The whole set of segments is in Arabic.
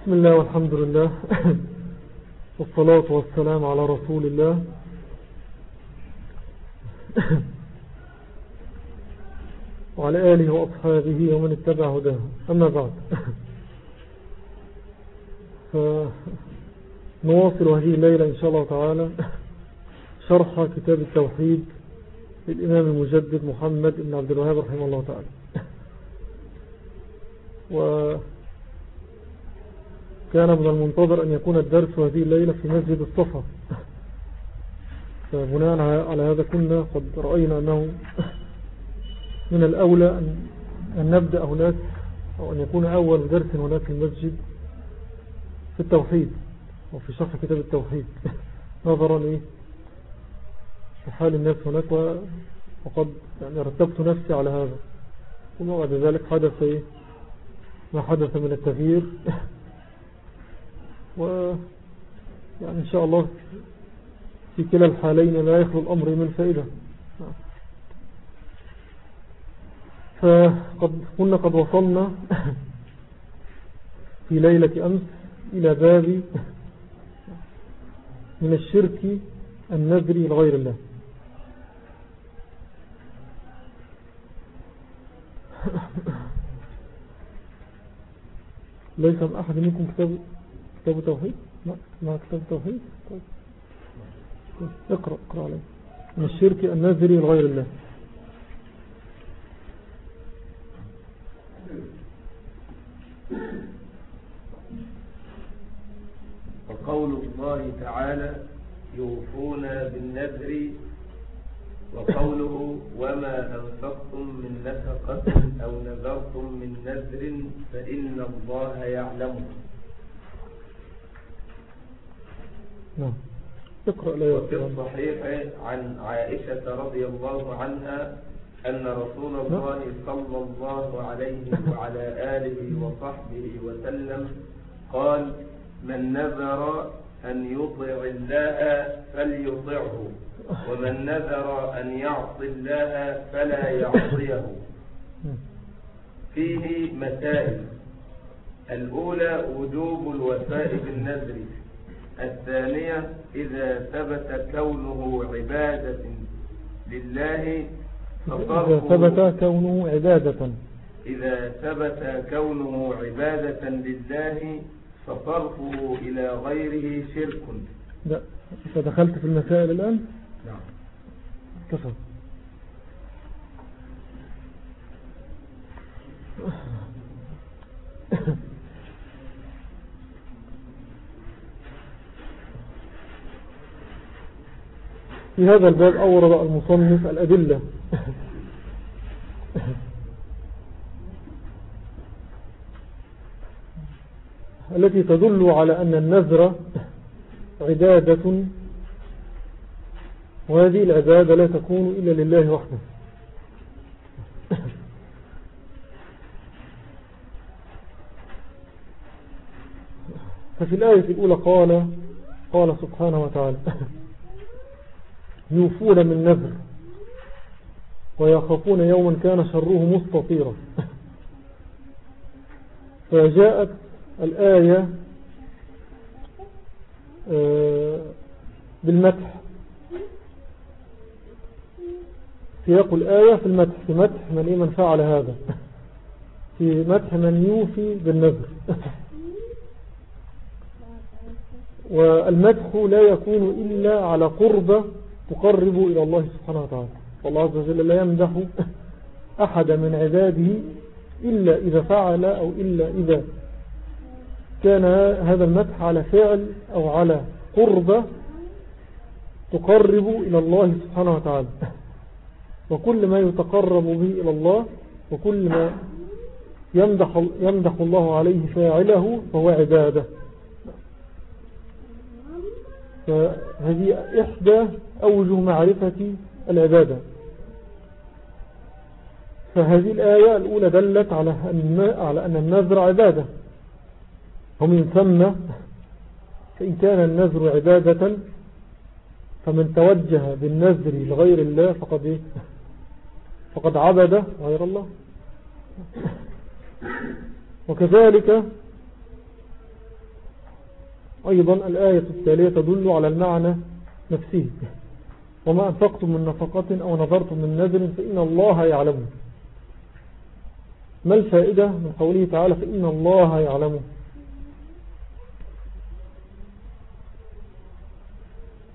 بسم الله والحمد لله. والصلاة والسلام على رسول الله. وعلى آله وأصحابه ومن اتبع هداه. أما بعد. فنواصل هذه الليلة إن شاء الله تعالى. شرح كتاب التوحيد للإمام المجدد محمد بن عبد الوهاب رحمه الله تعالى. وكان من المنتظر أن يكون الدرس هذه الليلة في مسجد الصفا. فبناء على هذا كنا قد رأينا أنه من الأولى أن نبدأ هناك أو أن يكون أول درس هناك في المسجد في التوحيد وفي شرح كتاب التوحيد. نظرا في حال الناس هناك وقد يعني رتبت نفسي على هذا. ثم بعد ذلك حدث إيه؟ ما حدث من التغيير. و يعني إن شاء الله في كلا الحالين لا يخلو الأمر من فائدة. فقد كنا قد وصلنا في ليلة أمس إلى باب من الشرك النذري لغير الله. ليس أحد منكم كتاب كتاب توحيد؟ ما كتاب توحيد؟ طيب. اقرأ اقرأ عليه. من الشرك النذري لغير الله. وقول الله تعالى يوفون بالنذر. وقوله وما أنفقتم من نفقة أو نذرتم من نذر فإن الله يعلمه. نعم. اقرأ وفي الصحيح عن عائشة رضي الله عنها أن رسول الله صلى الله عليه وعلى آله وصحبه وسلم قال من نذر أن يطع الله فليطعه ومن نذر أن يعصي الله فلا يعصيه. فيه مسائل. الأولى وجوب الوفاء بالنذر. الثانية إذا ثبت كونه عبادة لله إذا ثبت كونه عبادة. إذا ثبت كونه عبادة لله فصرفه إلى غيره شرك. لا أنت دخلت في المسائل الآن؟ نعم. كفى في هذا الباب أورد المصنف الأدلة. التي تدل على أن النذر عبادة. وهذه العبادة لا تكون إلا لله وحده. ففي الآية الأولى قال قال سبحانه وتعالى يوفون من نذر ويخافون يوما كان شره مستطيرا. فجاءت الآية بالمدح. سياق الآية في المدح في مدح من, إيه من فعل هذا. في مدح من يوفي بالنذر. والمدح لا يكون إلا على قربة تقرب إلى الله سبحانه وتعالى. والله عز وجل لا يمدح أحد من عباده إلا إذا فعل أو إلا إذا كان هذا المدح على فعل أو على قربة تقرب إلى الله سبحانه وتعالى. وكل ما يتقرب به إلى الله وكل ما يمدح, يمدح الله عليه فاعله فهو عبادة. فهذه إحدى أوجه معرفة العبادة. فهذه الآية الأولى دلت على أن النذر عبادة. ومن ثم فإن كان النذر عبادة فمن توجه بالنذر لغير الله فقد إيه؟ فقد عبد غير الله. وكذلك أيضا الآية التالية تدل على المعنى نفسه. وما أنفقتم من نفقة أو نظرتم من نذر فإن الله يعلمه ما الفائدة من قوله تعالى فإن الله يعلمه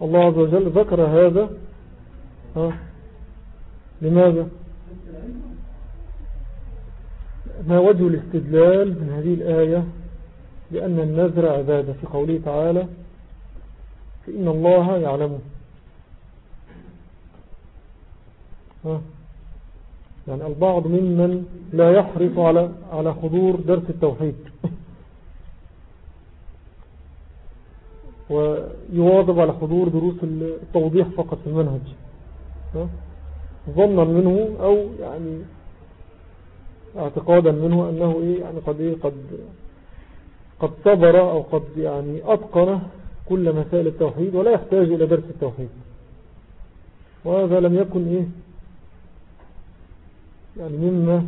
الله عز وجل ذكر هذا. ها؟ لماذا؟ ما وجه الاستدلال من هذه الآية؟ لأن النذر عبادة في قوله تعالى فإن الله يعلمه يعني البعض ممن لا يحرص على على حضور درس التوحيد. ويواظب على حضور دروس التوضيح فقط في المنهج. ظنا منه أو يعني اعتقادا منه أنه إيه يعني قد إيه قد قد صبر أو قد يعني أتقن كل مسائل التوحيد ولا يحتاج إلى درس التوحيد. وهذا لم يكن إيه؟ يعني مما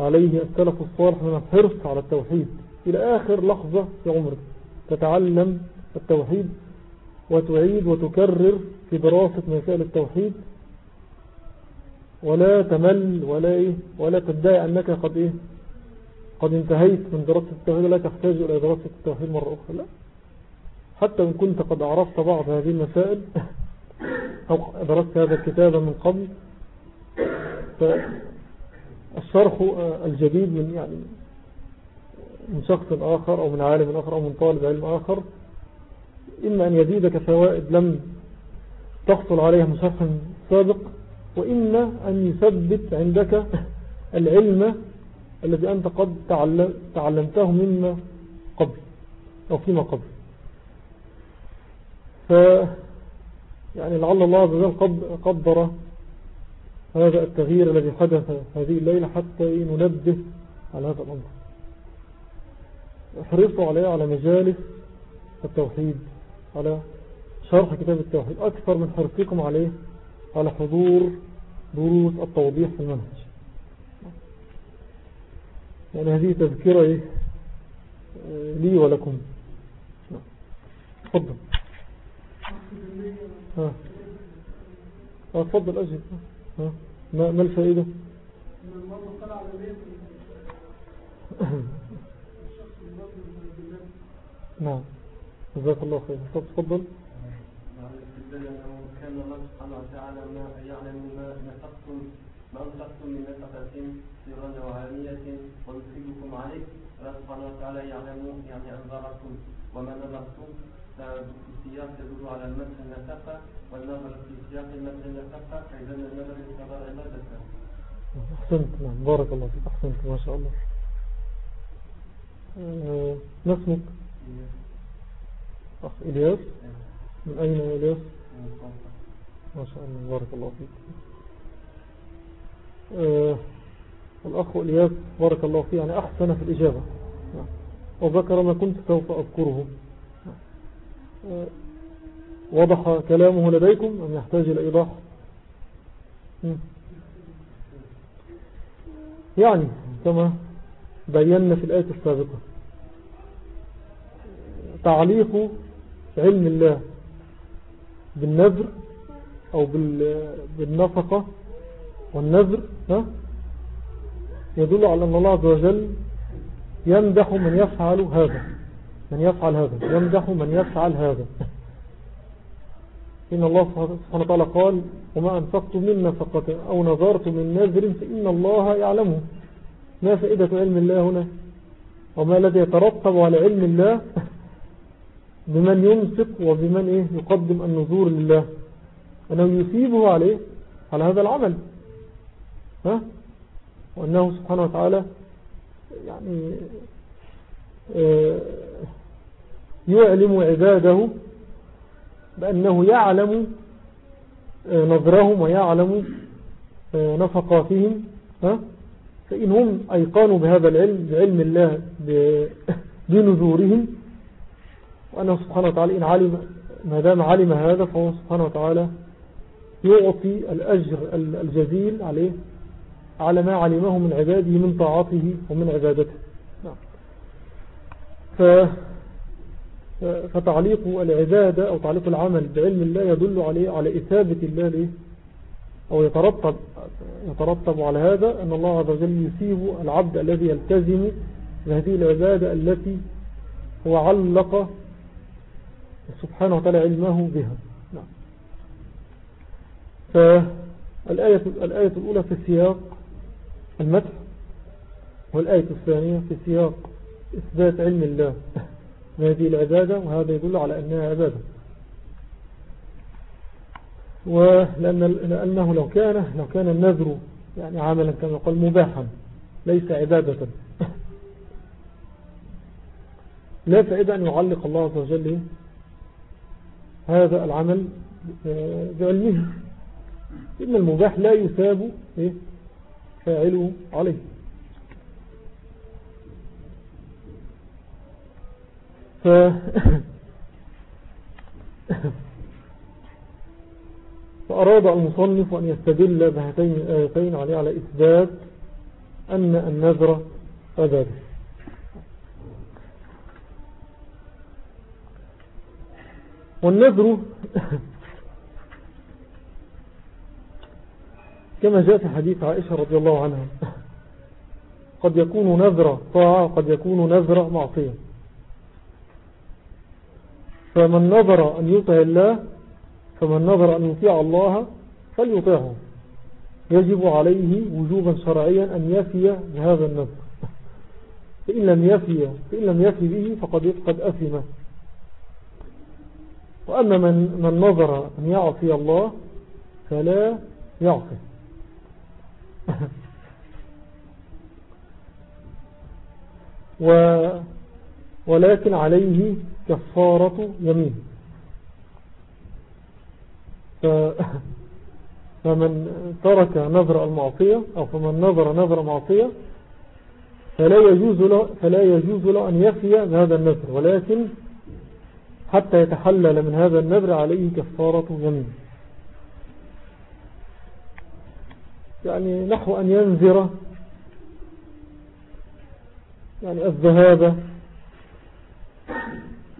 عليه السلف الصالح من الحرص على التوحيد. إلى آخر لحظة في عمره تتعلم التوحيد وتعيد وتكرر في دراسة مسائل التوحيد ولا تمل ولا إيه؟ ولا تدعي أنك قد إيه؟ قد انتهيت من دراسة التوحيد لا تحتاج إلى دراسة التوحيد مرة أخرى لا. حتى إن كنت قد عرفت بعض هذه المسائل أو درست هذا الكتاب من قبل فالشرح الجديد من يعني من شخص آخر أو من عالم آخر أو من طالب علم آخر إما أن يزيدك فوائد لم تحصل عليها من سابق وإما أن يثبت عندك العلم الذي أنت قد تعلمته مما قبل أو فيما قبل. ف يعني لعل الله عز وجل قدر هذا التغيير الذي حدث هذه الليلة حتى ننبه على هذا الأمر. احرصوا عليه على مجالس التوحيد على شرح كتاب التوحيد. أكثر من حرصكم عليه على حضور دروس التوضيح في المنهج. يعني هذه تذكرة إيه؟ لي ولكم. تفضل. ها. تفضل أجل. ما, ما الفائدة؟ نعم. جزاك الله خير. تفضل كان الله سبحانه وتعالى ما يعلم ما نفقتم ما أنفقتم من نفقة سرا وعالية ويصيبكم عليه. الله سبحانه وتعالى يعلم يعني أنظاركم وما نظرتم. في سياق يدل على المدح النفقة والنظر في سياق المدح النفقة. فإذا النظر يعتبر عبادة أحسنت. نعم. بارك الله فيك. أحسنت. ما شاء الله. أه نسمك. أخ إلياس. من أين إلياس؟ ما شاء الله. بارك الله فيك. آه الأخ إلياس بارك الله فيه يعني أحسن في الإجابة. وذكر ما كنت سوف أذكره. آه وضح كلامه لديكم أم يحتاج إلى إيضاح؟ يعني كما بينا في الآية السابقة تعليق علم الله بالنذر أو بالنفقة والنذر يدل على أن الله عز وجل يمدح من يفعل هذا من يفعل هذا يمدح من يفعل هذا. إن الله سبحانه وتعالى قال وما أنفقت من نفقة أو نظرت من نذر فإن الله يعلمه ما فائدة علم الله هنا؟ وما الذي يترتب على علم الله؟ بمن ينفق وبمن إيه؟ يقدم النذور لله. أنه يثيبه عليه على هذا العمل. ها؟ وأنه سبحانه وتعالى يعني آه، يعلم عباده بأنه يعلم آه، نظرهم ويعلم آه، نفقاتهم فإن هم أيقانوا بهذا العلم بعلم الله بنذورهم وأنه سبحانه وتعالى إن علم ما دام علم هذا فهو سبحانه وتعالى يعطي الأجر الجزيل عليه. على ما علمه من عباده من طاعته ومن عبادته. نعم. ف فتعليق العبادة أو تعليق العمل بعلم الله يدل عليه على إثابة الله ليه أو يترتب, يترتب على هذا أن الله عز وجل يسيب العبد الذي يلتزم بهذه العبادة التي هو علق سبحانه وتعالى علمه بها. نعم. فالآية الآية الأولى في سياق المدح والآية الثانية في سياق إثبات علم الله. بهذه العبادة وهذا يدل على أنها عبادة. ولأن لأنه لو كان لو كان النذر يعني عملا كما يقول مباحا ليس عبادة. لا فائدة أن يعلق الله عز وجل هذا العمل بعلمه. إن المباح لا يثاب إيه؟ فاعله عليه. ف فأراد المصنف أن يستدل بهاتين الآيتين عليه على إثبات أن النذر عباده والنذر كما جاء في حديث عائشة رضي الله عنها. قد يكون نذر طاعة قد يكون نذر معصية. فمن نظر أن يطع الله فمن نظر أن يطيع الله فليطيعه. يجب عليه وجوبا شرعيا أن يفي بهذا النذر. فإن لم يفي, فإن لم يفي به فقد قد أثم. وأما من, من نظر أن يعصي الله فلا يعصي. و ولكن عليه كفارة يمين. فمن ترك نظر المعصية أو فمن نظر نظر معصية فلا يجوز له, فلا يجوز له أن يفي بهذا النذر ولكن حتى يتحلل من هذا النذر عليه كفارة يمين. يعني نحو أن ينذر يعني الذهاب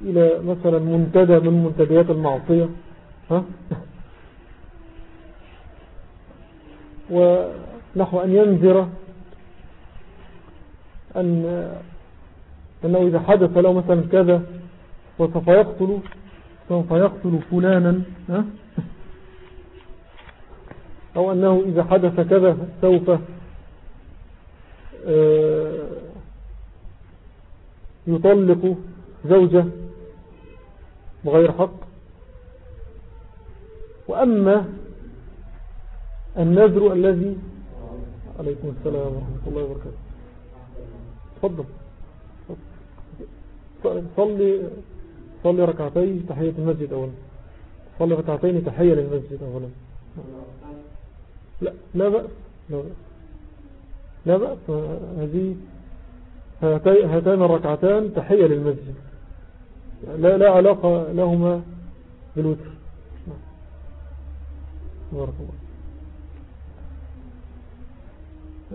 إلى مثلا منتدى من منتديات المعصية ها؟ ونحو أن ينذر أن أنه إذا حدث له مثلا كذا وسوف يقتل سوف يقتل فلانا ها؟ أو أنه إذا حدث كذا سوف آه، يطلق زوجة بغير حق. وأما النذر الذي عليكم السلام ورحمة الله وبركاته. تفضل. صلي صلي ركعتين تحية المسجد أولا. صلي ركعتين تحية للمسجد أولا. لا لا بأس لا بأس. لا بأس هذه هاتان الركعتان تحية للمسجد. لا, لا علاقة لهما بالوتر. بارك الله.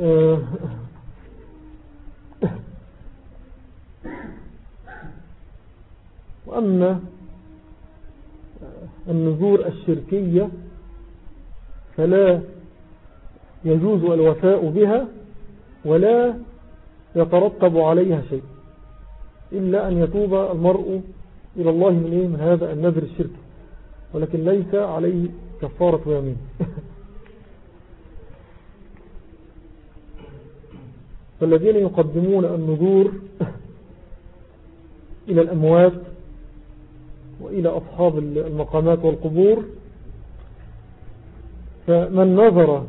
آه. وأما النذور الشركية فلا يجوز الوفاء بها ولا يترتب عليها شيء. إلا أن يتوب المرء إلى الله من, إيه؟ من هذا النذر الشركي ولكن ليس عليه كفارة يمين. فالذين يقدمون النذور إلى الأموات وإلى أصحاب المقامات والقبور فمن نظر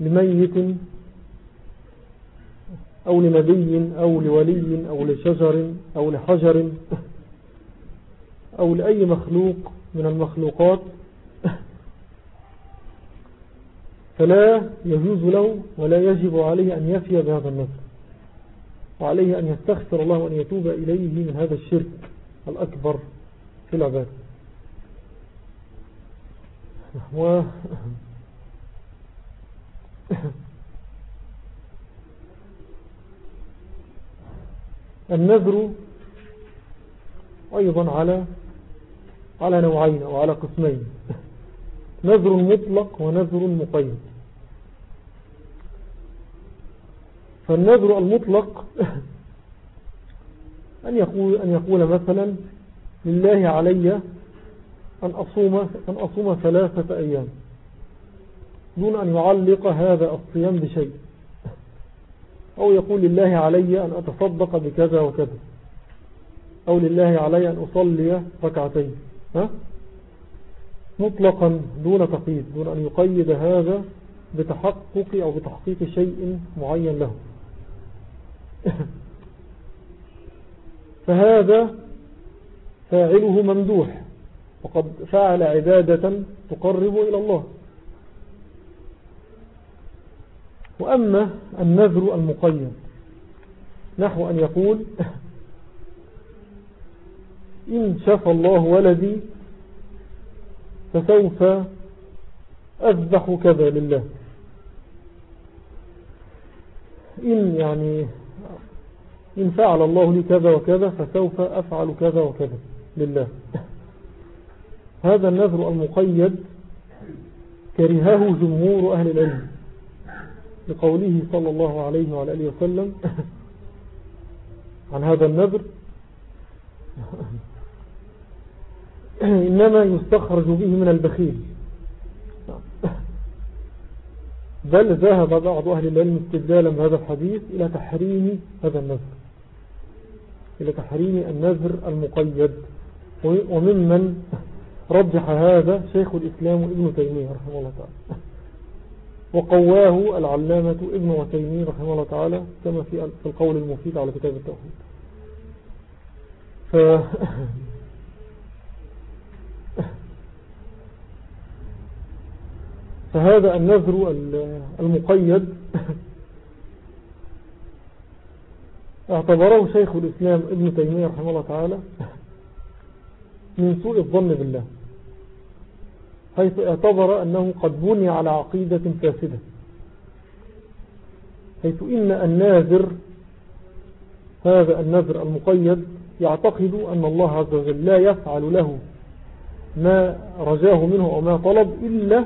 لميت أو لنبي أو لولي أو لشجر أو لحجر أو لأي مخلوق من المخلوقات فلا يجوز له ولا يجب عليه أن يفي بهذا النظر وعليه أن يستغفر الله وأن يتوب إليه من هذا الشرك الأكبر في العباد. النذر أيضا على على نوعين أو على قسمين. نذر مطلق ونذر مقيد. فالنذر المطلق أن يقول, أن يقول مثلا لله علي أن أصوم, أن أصوم ثلاثة أيام. دون أن يعلق هذا الصيام بشيء. أو يقول لله علي أن أتصدق بكذا وكذا. أو لله علي أن أصلي ركعتين. ها؟ مطلقا دون تقييد دون أن يقيد هذا بتحقق أو بتحقيق شيء معين له. فهذا فاعله ممدوح. وقد فعل عبادة تقرب إلى الله. وأما النذر المقيم نحو أن يقول إن شفى الله ولدي فسوف أذبح كذا لله. إن يعني إن فعل الله لي كذا وكذا فسوف أفعل كذا وكذا لله. هذا النذر المقيد كرهه جمهور أهل العلم. لقوله صلى الله عليه وعلى آله وسلم عن هذا النذر إنما يستخرج به من البخيل. بل ذهب بعض أهل العلم استدلالا بهذا الحديث إلى تحريم هذا النذر إلى تحريم النذر المقيد. وممن رجح هذا شيخ الإسلام ابن تيمية رحمه الله تعالى. وقواه العلامة ابن وتيمين رحمه الله تعالى كما في القول المفيد على كتاب التوحيد. ف فهذا النذر المقيد اعتبره شيخ الإسلام ابن تيمية رحمه الله تعالى من سوء الظن بالله. حيث اعتبر أنه قد بني على عقيدة فاسدة. حيث إن الناذر هذا النذر المقيد يعتقد أن الله عز وجل لا يفعل له ما رجاه منه أو ما طلب إلا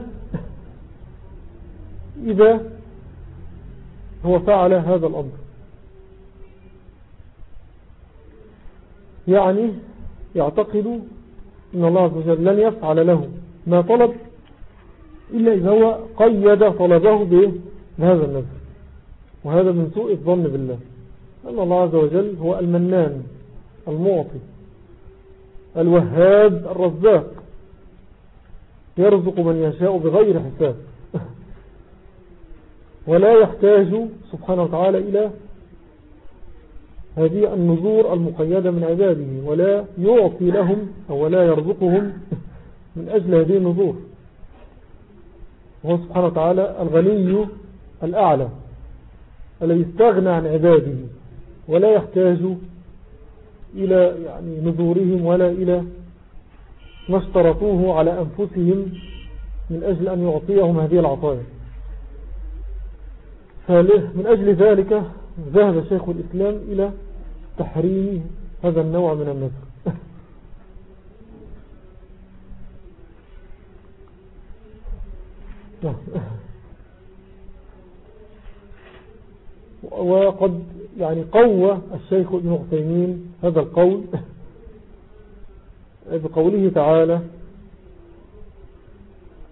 إذا هو فعل هذا الأمر. يعني يعتقد أن الله عز وجل لن يفعل له ما طلب إلا إذا هو قيد طلبه بهذا النذر. وهذا من سوء الظن بالله. أن الله عز وجل هو المنان المعطي الوهاب الرزاق. يرزق من يشاء بغير حساب. ولا يحتاج سبحانه وتعالى إلى هذه النذور المقيدة من عباده. ولا يعطي لهم أو لا يرزقهم من أجل هذه النذور. وهو سبحانه وتعالى الغني الأعلى الذي استغنى عن عباده ولا يحتاج إلى يعني نذورهم ولا إلى ما اشترطوه على أنفسهم من أجل أن يعطيهم هذه العطايا. فمن أجل ذلك ذهب شيخ الإسلام إلى تحريم هذا النوع من النذر. وقد يعني قوى الشيخ ابن عثيمين هذا القول بقوله تعالى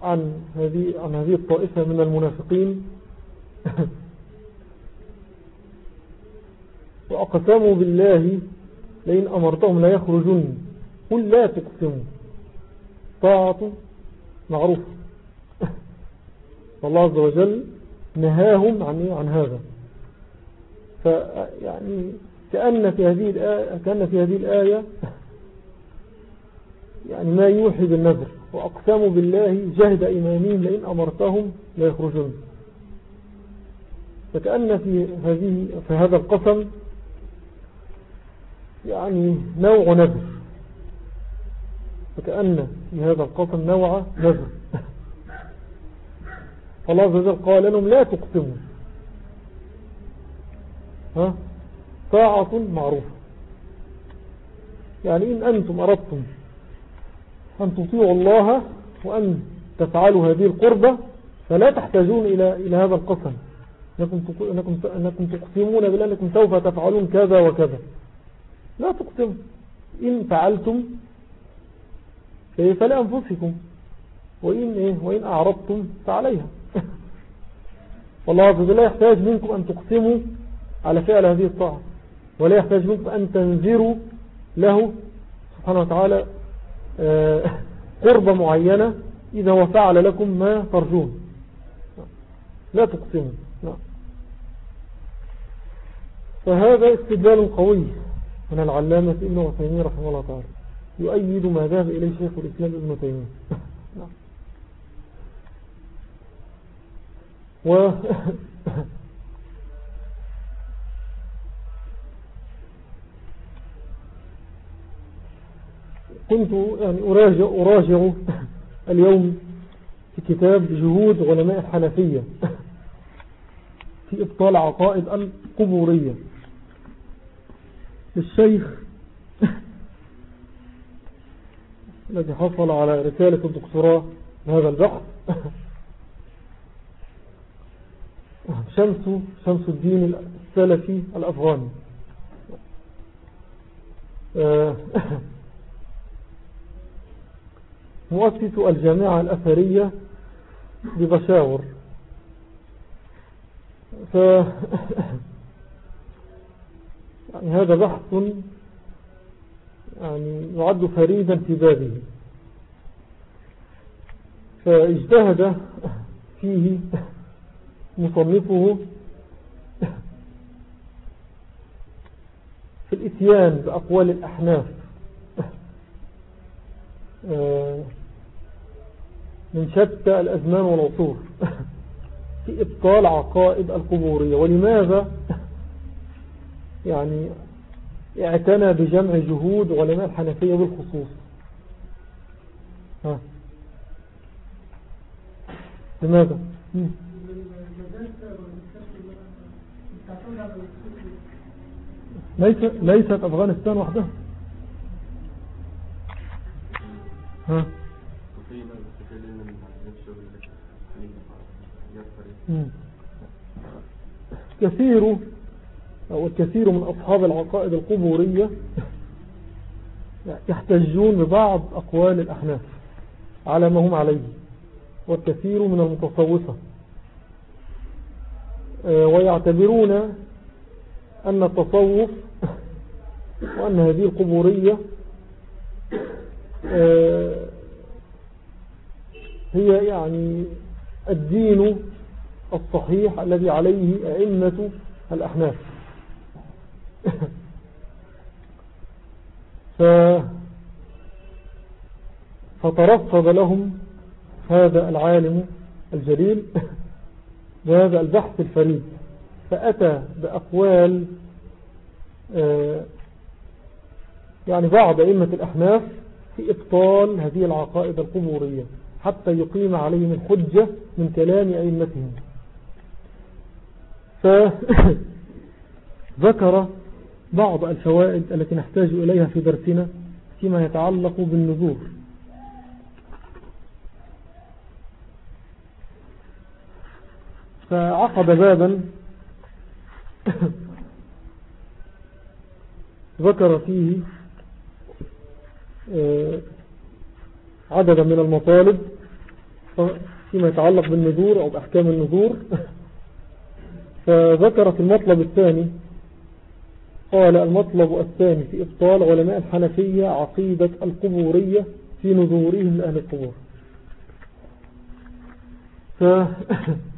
عن هذه عن هذه الطائفة من المنافقين وأقسموا بالله لئن أمرتهم لا يخرجون قل لا تقسموا. طاعة معروف فالله عز وجل نهاهم عن, عن هذا. فيعني كأن في هذه الآية, كأن في هذه الآية يعني ما يوحي بالنذر وأقسموا بالله جهد إيمانهم لئن أمرتهم لا يخرجون. فكأن في, هذه في هذا القسم يعني نوع نذر. فكأن في هذا القسم نوع نذر. فالله عز وجل قال لهم لا تقسموا. ها؟ طاعة معروفة. يعني إن أنتم أردتم أن تطيعوا الله وأن تفعلوا هذه القربة فلا تحتاجون إلى, إلى هذا القسم. أنكم, أنكم تقسمون بأنكم سوف تفعلون كذا وكذا. لا تقسموا إن فعلتم فلأنفسكم وإن, إيه؟ وإن أعرضتم فعليها. والله عز وجل يحتاج منكم أن تقسموا على فعل هذه الطاعة ولا يحتاج منكم أن تنذروا له سبحانه وتعالى آه، قربة معينة إذا هو فعل لكم ما ترجون. لا تقسموا. لا. فهذا استدلال قوي من العلامة ابن وثيمين رحمه الله تعالى يؤيد ما ذهب إليه شيخ الإسلام ابن تيمية و كنت يعني أراجع, أراجع اليوم في كتاب جهود علماء الحنفية في إبطال عقائد القبورية. للشيخ الذي حصل على رسالة الدكتوراه هذا البحث. شمس شمس الدين السلفي الأفغاني. آه، مؤسس الجامعة الأثرية ببشاور ف يعني هذا بحث يعني يعد فريدا في بابه فاجتهد فيه مصنفه في الإتيان بأقوال الأحناف. من شتى الأزمان والعصور. في إبطال عقائد القبورية. ولماذا؟ يعني اعتنى بجمع جهود علماء الحنفية بالخصوص. لماذا؟ ليس ليست أفغانستان وحدها ها. كثير أو الكثير من أصحاب العقائد القبورية يحتجون ببعض أقوال الأحناف على ما هم عليه والكثير من المتصوفة. آه، ويعتبرون أن التصوف وأن هذه القبورية آه، هي يعني الدين الصحيح الذي عليه أئمة الأحناف. ف فترصد لهم هذا العالم الجليل بهذا البحث الفريد. فأتى بأقوال آه، يعني بعض أئمة الأحناف في إبطال هذه العقائد القبورية حتى يقيم عليهم الحجة من كلام أئمتهم. فذكر بعض الفوائد التي نحتاج إليها في درسنا فيما يتعلق بالنذور. فعقد بابا ذكر فيه آه، عددا من المطالب فيما يتعلق بالنذور أو بأحكام النذور. فذكر في المطلب الثاني قال المطلب الثاني في إبطال علماء الحنفية عقيدة القبورية في نذورهم لأهل القبور. ف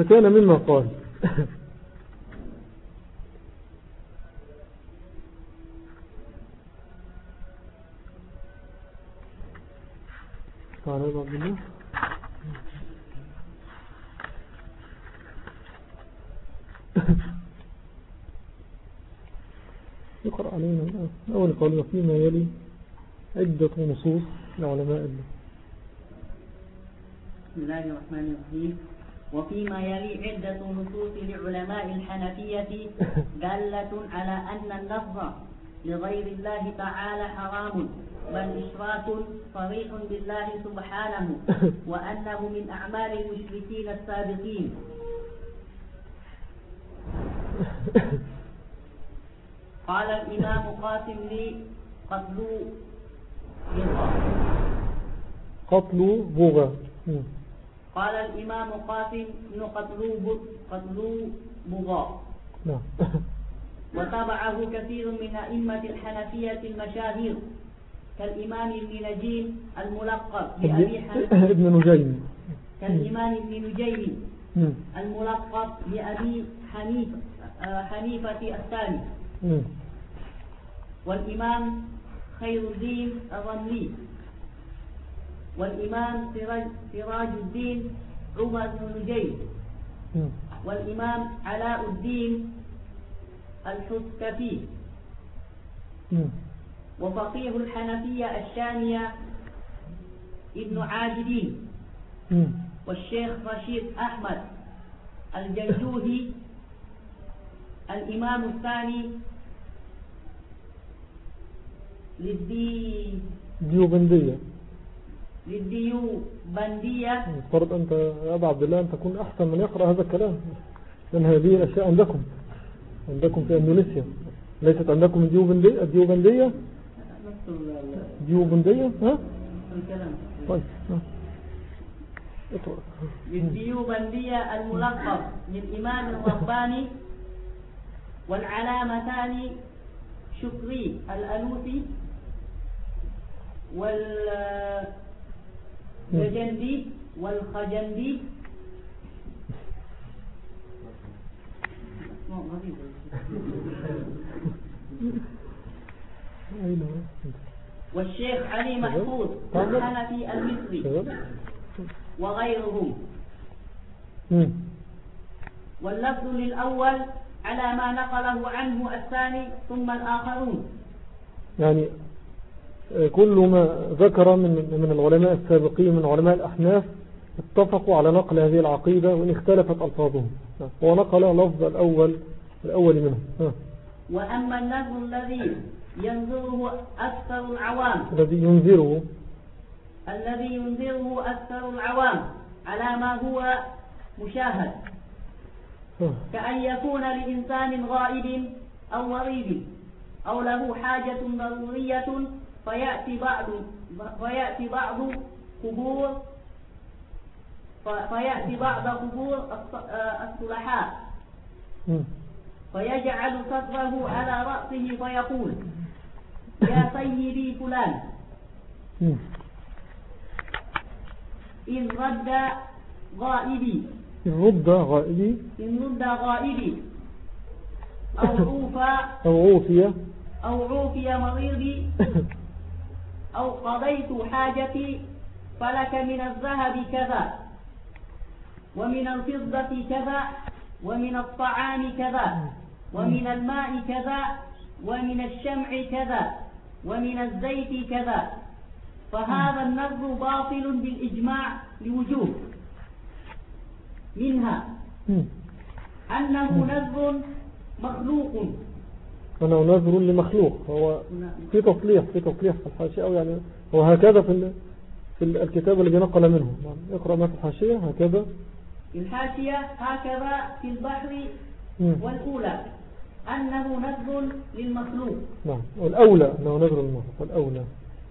فكان مما قال. قال عبد الله. يقرأ علينا الآن. أول قول وفيما يلي عدة نصوص لعلماء الله. بسم الله الرحمن الرحيم. وفيما يلي عدة نصوص لعلماء الحنفية دالة على أن النظر لغير الله تعالى حرام بل إشراك صريح بالله سبحانه وأنه من أعمال المشركين السابقين قال الإمام قاسم لي قتلوا بغى قتل بغى. قال الإمام قاسم بن قتلوا ب- قتلوا بغى نعم. وتبعه كثير من أئمة الحنفية المشاهير كالإمام ابن نجيم الملقب بأبي حنيفة. ابن نجيم. كالإمام ابن نجيم. الملقب بأبي حنيفة آه، حنيفة الثاني. والإمام خير الدين الرملي. والإمام سراج, الدين عمر بن نجيم مم. والإمام علاء الدين الحسكفي مم. وفقيه الحنفية الشامية ابن عابدين مم. والشيخ رشيد أحمد الجنجوهي الإمام الثاني للدي ديوبندية للديوبندية مفترض أنت يا أبا عبد الله أن تكون أحسن من يقرأ هذا الكلام لأن هذه الأشياء عندكم عندكم في أندونيسيا. ليست عندكم الديوبندية الديوبندية نفس ال- ديوبندية ها؟ الكلام طيب للديوبندية الملقب للإمام الرباني والعلامتان شكري الألوسي والجندي والخجندي؟ والشيخ علي محفوظ تفضل. الحنفي المصري؟ وغيرهم. واللفظ للأول على ما نقله عنه الثاني ثم الآخرون يعني كل ما ذكر من من العلماء السابقين من علماء الأحناف اتفقوا على نقل هذه العقيدة وإن اختلفت ألفاظهم ها. هو نقل لفظ الأول الأول منه ها. وأما النذر الذي ينظره أكثر العوام الذي ينذره الذي ينذره أكثر العوام على ما هو مشاهد. كأن يكون لإنسان غائب أو مريض أو له حاجة ضرورية فيأتي بعض فيأتي بعض قبور فيأتي بعض قبور الص- الصلحاء. فيجعل صدره على رأسه فيقول يا سيدي فلان. إن رد غائبي. الرد غائبي. إن رد غائبي. أو عوفى أو عوفية أو عوفي مريضي. أو قضيت حاجتي فلك من الذهب كذا ومن الفضة كذا ومن الطعام كذا ومن الماء كذا ومن الشمع كذا ومن الزيت كذا. فهذا النذر باطل بالإجماع لوجوه منها. أنه نذر مخلوق. أنا نذر لمخلوق. هو في تصليح في تصليح في الحاشية أو يعني هو هكذا في في ال- الكتاب الذي نقل منه. نعم. اقرأ ما في الحاشية هكذا. الحاشية هكذا في البحر. والأولى أنه نذر للمخلوق. نعم والأولى أنه نذر للمخلوق. والأولى.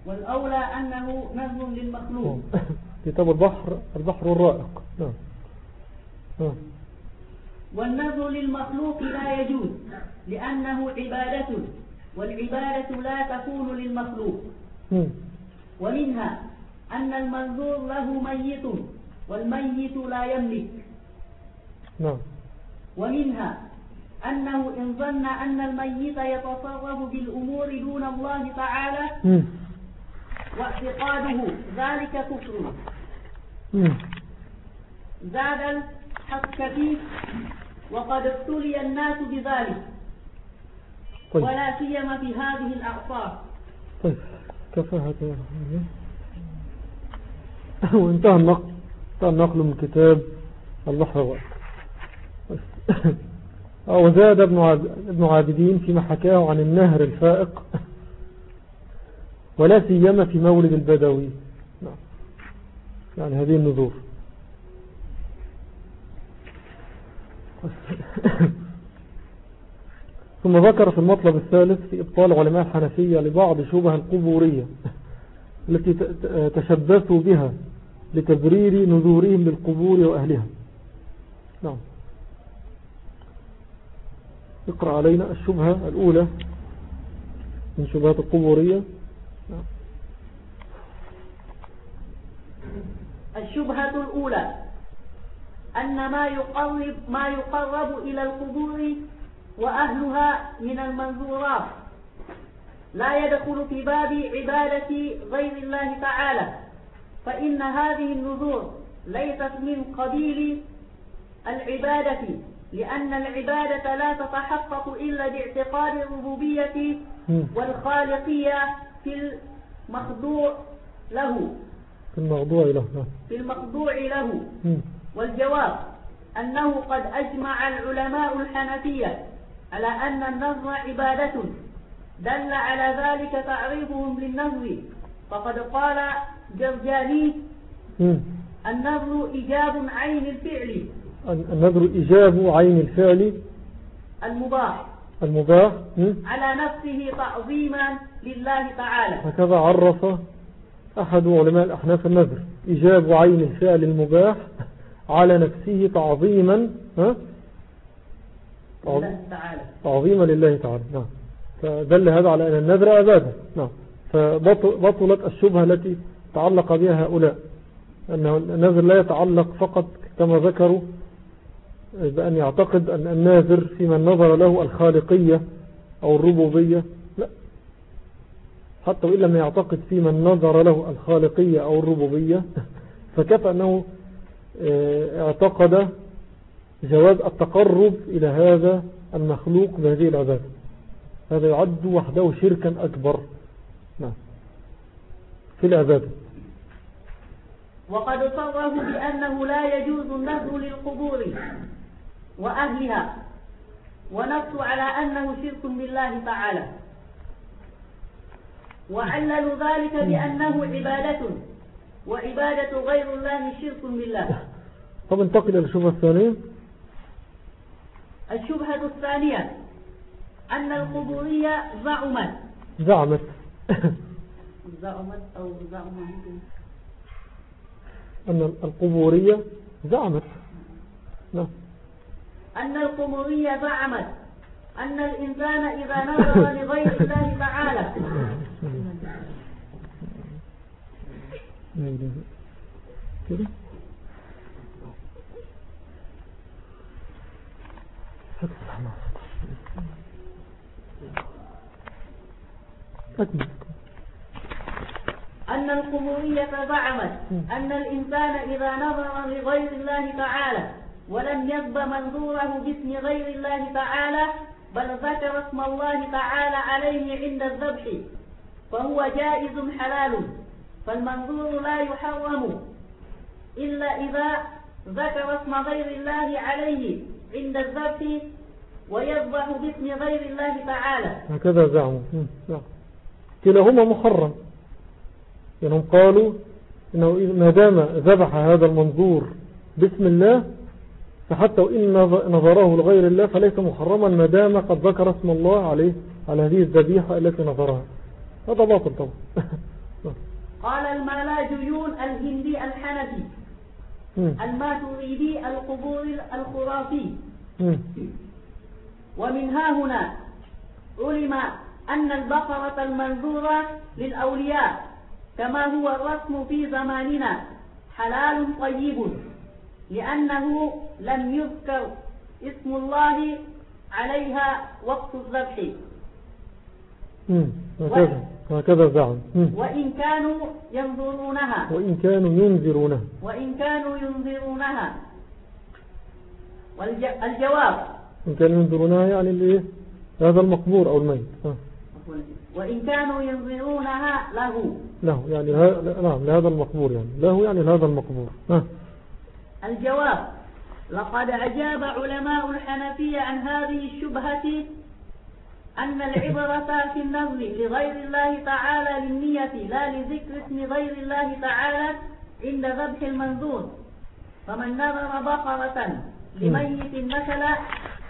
والأولى أنه نذر للمخلوق. نعم. كتاب البحر البحر الرائق. نعم. نعم. والنذر للمخلوق لا يجوز لأنه عبادة والعبادة لا تكون للمخلوق. ومنها أن المنذور له ميت والميت لا يملك نعم ومنها أنه إن ظن أن الميت يتصرف بالأمور دون الله تعالى. واعتقاده ذلك كفر مم. زاد الحكفي وقد ابتلي الناس بذلك طيب. ولا سيما في هذه الأعصار طيب. كفى هذا وانتهى النقل. انتهى النقل من كتاب البحر الرائق وزاد ابن عابدين فيما حكاه عن النهر الفائق ولا سيما في مولد البدوي. نعم. يعني هذه النذور. ثم ذكر في المطلب الثالث في إبطال علماء الحنفية لبعض شبه القبورية التي تشبثوا بها لتبرير نذورهم للقبور وأهلها. نعم. اقرأ علينا الشبهة الأولى من شبهات القبورية. نعم. الشبهة الأولى. أن ما يقرب, ما يقرب إلى القبور وأهلها من المنظورات. لا يدخل في باب عبادة غير الله تعالى. فإن هذه النذور ليست من قبيل العبادة لأن العبادة لا تتحقق إلا باعتقاد الربوبية والخالقية في المخضوع له. في المخضوع له نعم. في المخضوع له. والجواب أنه قد أجمع العلماء الحنفية على أن النظر عبادة دل على ذلك تعريفهم للنظر فقد قال جرجاني النظر إيجاب عين الفعل. النظر إيجاب عين الفعل. المباح. المباح. على نفسه تعظيما لله تعالى. هكذا عرف أحد علماء الأحناف النذر إيجاب عين الفعل المباح. على نفسه تعظيما ها؟ تعظيما لله تعالى نعم. فدل هذا على أن النذر عبادة نعم. فبطلت الشبهة التي تعلق بها هؤلاء أن النذر لا يتعلق فقط كما ذكروا بأن يعتقد أن الناذر في من نظر له الخالقية أو الربوبية لا. حتى وإن لم يعتقد في من نظر له الخالقية أو الربوبية فكفى أنه اعتقد جواز التقرب إلى هذا المخلوق بهذه العبادة. هذا يعد وحده شركا أكبر. نعم. في العبادة. وقد صره بأنه لا يجوز النذر للقبور وأهلها ونص على أنه شرك بالله تعالى. وعللوا ذلك بأنه عبادة وعبادة غير الله شرك بالله. طب انتقل إلى الشبهة الثانية. الشبهة الثانية أن القبورية زعمت. زعمت. زعمت أو زعمت. أن القبورية زعمت. نعم. أن القبورية زعمت. أن الإنسان إذا نظر لغير الله تعالى. كده؟ أن القبورية زعمت أن الإنسان إذا نظر لغير الله تعالى ولم يذب منظوره باسم غير الله تعالى بل ذكر اسم الله تعالى عليه عند الذبح فهو جائز حلال فالمنظور لا يحرم إلا إذا ذكر اسم غير الله عليه عند الذبح ويذبح باسم غير الله تعالى. هكذا زعموا. كلاهما محرم. لأنهم قالوا إنه ما دام ذبح هذا المنظور باسم الله فحتى وإن نظره لغير الله فليس محرما ما دام قد ذكر اسم الله عليه على هذه الذبيحة التي نظرها. هذا باطل طبعا. قال المالاجيون الهندي الحنفي. الماتريدي القبور الخرافي. ومن ها هنا علم أن البقرة المنذورة للأولياء كما هو الرسم في زماننا حلال طيب لأنه لم يذكر اسم الله عليها وقت الذبح. هكذا زعم وإن كانوا ينظرونها. وإن كانوا ينذرونها وإن كانوا ينذرونها والجواب إن كانوا ينذرونها يعني اللي هذا المقبور أو الميت. وإن كانوا ينظرونها له. له يعني له نعم لهذا المقبور يعني. له يعني لهذا المقبور. ها. الجواب. لقد أجاب علماء الحنفية عن هذه الشبهة أن العبرة في النظر لغير الله تعالى للنية لا لذكر اسم غير الله تعالى عند ذبح المنذور فمن نظر بقرة لميت مثلا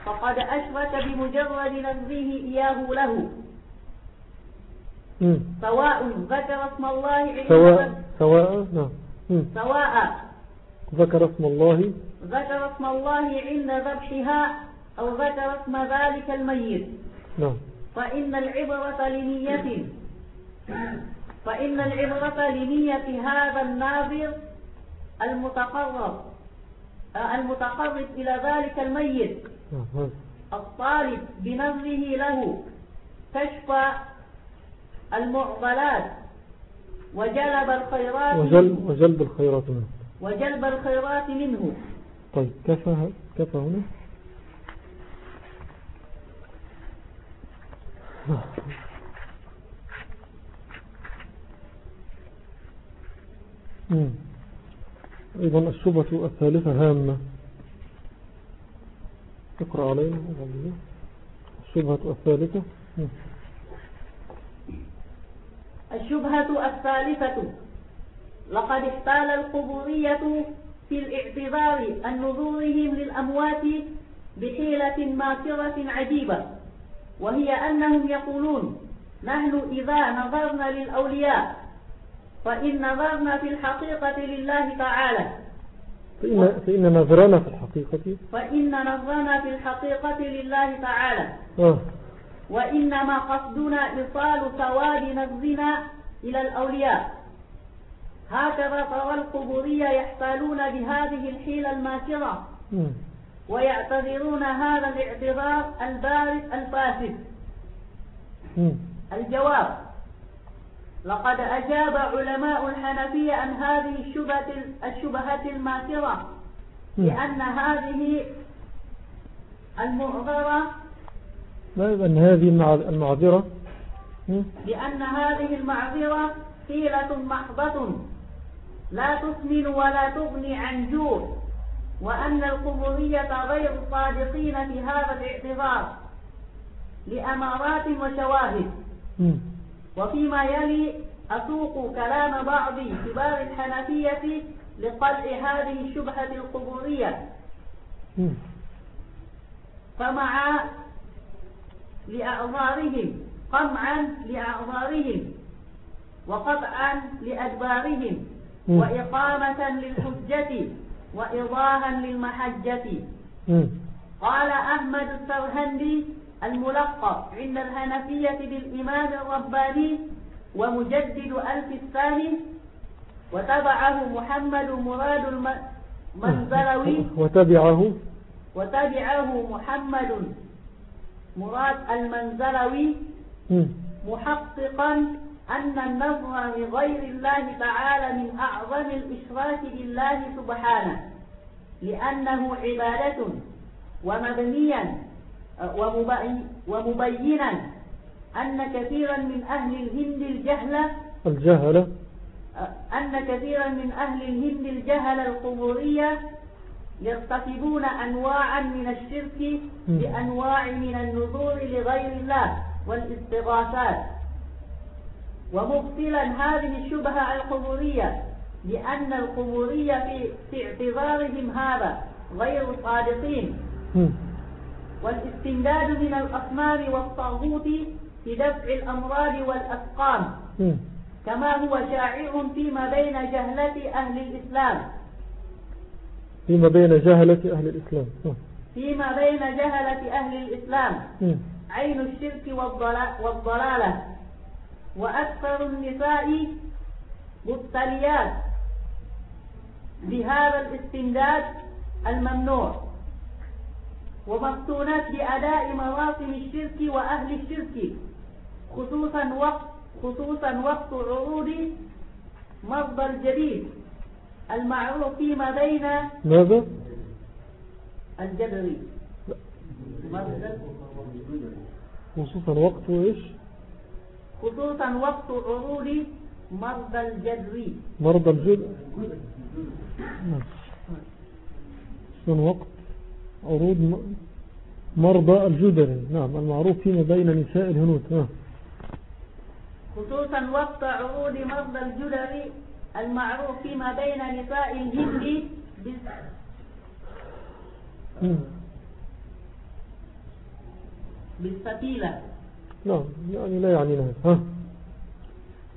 فقد أشرك بمجرد نذره إياه له. سواء ذكر اسم الله عند سواء سواء نعم. سواء ذكر اسم الله. ذكر اسم الله عند ذبحها أو ذكر اسم ذلك الميت. نعم. فإن العبرة لنية. فإن العبرة لنية هذا الناظر المتقرب المتقرب إلى ذلك الميت. نعم. الطالب بنظره له كشف المعضلات وجلب الخيرات وجلب, وجلب الخيرات منه. وجلب الخيرات منه. طيب كفى كفى هنا مم. أيضا الشبهة الثالثة هامة. اقرأ علينا الشبهة الثالثة. الشبهة الثالثة. لقد احتال القبورية في الاعتذار عن للأموات بحيلة ماكرة عجيبة. وهي أنهم يقولون نحن إذا نظرنا للأولياء فإن نظرنا في الحقيقة لله تعالى. فإن, فإن نظرنا في الحقيقة. فإن نظرنا في الحقيقة لله تعالى. آه. وإنما قصدنا إيصال ثواب نفسنا إلى الأولياء. هكذا ترى القبورية يحتالون بهذه الحيلة الماكرة. ويعتذرون هذا الاعتذار البارد الفاسد. الجواب لقد أجاب علماء الحنفية عن هذه الشبهة الماكرة مم. لأن هذه المعذرة لا يبقى أن هذه المع- المعذرة. لأن هذه المعذرة حيلة محضة لا تثمن ولا تغني عن جوع وأن القبورية غير صادقين في هذا الاعتذار لأمارات وشواهد. وفيما يلي أسوق كلام بعض كبار الحنفية لقلع هذه الشبهة القبورية. فمع لأعذارهم قمعا لأعذارهم وقطعا لأدبارهم. وإقامة للحجة وإيضاحا للمحجة. قال أحمد السرهندي الملقب عند الحنفية بالإمام الرباني ومجدد ألف الثاني وتبعه محمد مراد المنزلوي وتبعه وتبعه محمد مراد المنزلوي. محققا أن النظر لغير الله تعالى من أعظم الإشراك بالله سبحانه لأنه عبادة ومبنيا ومبي- ومبينا أن كثيرا من أهل الهند الجهلة الجهلة أن كثيرا من أهل الهند الجهل القبورية يرتكبون أنواعا من الشرك بأنواع من النذور لغير الله والإستغاثات. ومبطلا هذه الشبهة القبورية لأن القبورية في, في اعتبارهم هذا غير صادقين. والاستمداد من الأصنام والطاغوت في دفع الأمراض والأسقام. كما هو شائع فيما بين جهلة أهل الإسلام فيما بين جهلة أهل الإسلام. فيما بين جهلة أهل الإسلام. عين الشرك والضلا- والضلالة وأكثر النساء مبتليات بهذا الاستمداد الممنوع ومفتونات بأداء مواسم الشرك وأهل الشرك خصوصا وقت خصوصا وقت عروض مصدر جديد المعروف فيما بين ماذا؟ الجدري خصوصا وقت وإيش؟ خصوصا وقت عروض مرضى الجدري مرضى نعم. من وقت عروض مرضى الجدر؟ نعم المعروف فيما بين نساء الهنود. ها. خصوصا وقت عروض مرضى الجدر المعروف فيما بين نساء الهند بالفتيلة نعم يعني لا يعني هذا ها؟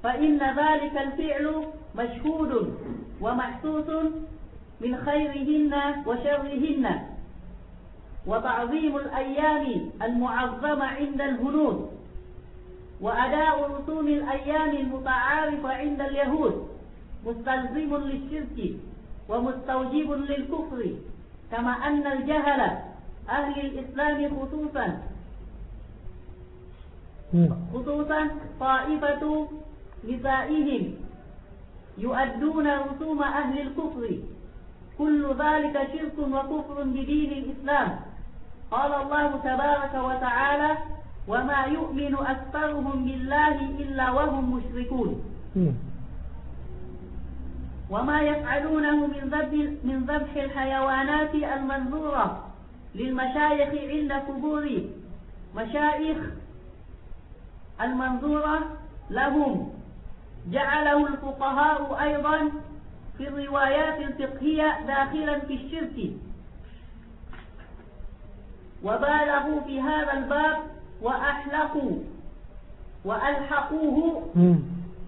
فإن ذلك الفعل مشهود ومحسوس من خيرهن وشرهن وتعظيم الأيام المعظمة عند الهنود وأداء رسوم الأيام المتعارفة عند اليهود مستلزم للشرك ومستوجب للكفر كما أن الجهل أهل الإسلام خصوصا خصوصا طائفة نسائهم يؤدون رسوم أهل الكفر. كل ذلك شرك وكفر بدين الإسلام. قال الله تبارك وتعالى وما يؤمن أكثرهم بالله إلا وهم مشركون. وما يفعلونه من ذبح من ذبح الحيوانات المنذورة للمشايخ عند قبور مشايخ المنظورة لهم. جعله الفقهاء أيضا في الروايات الفقهية داخلا في الشرك. وبالغوا في هذا الباب وأحلقوا وألحقوه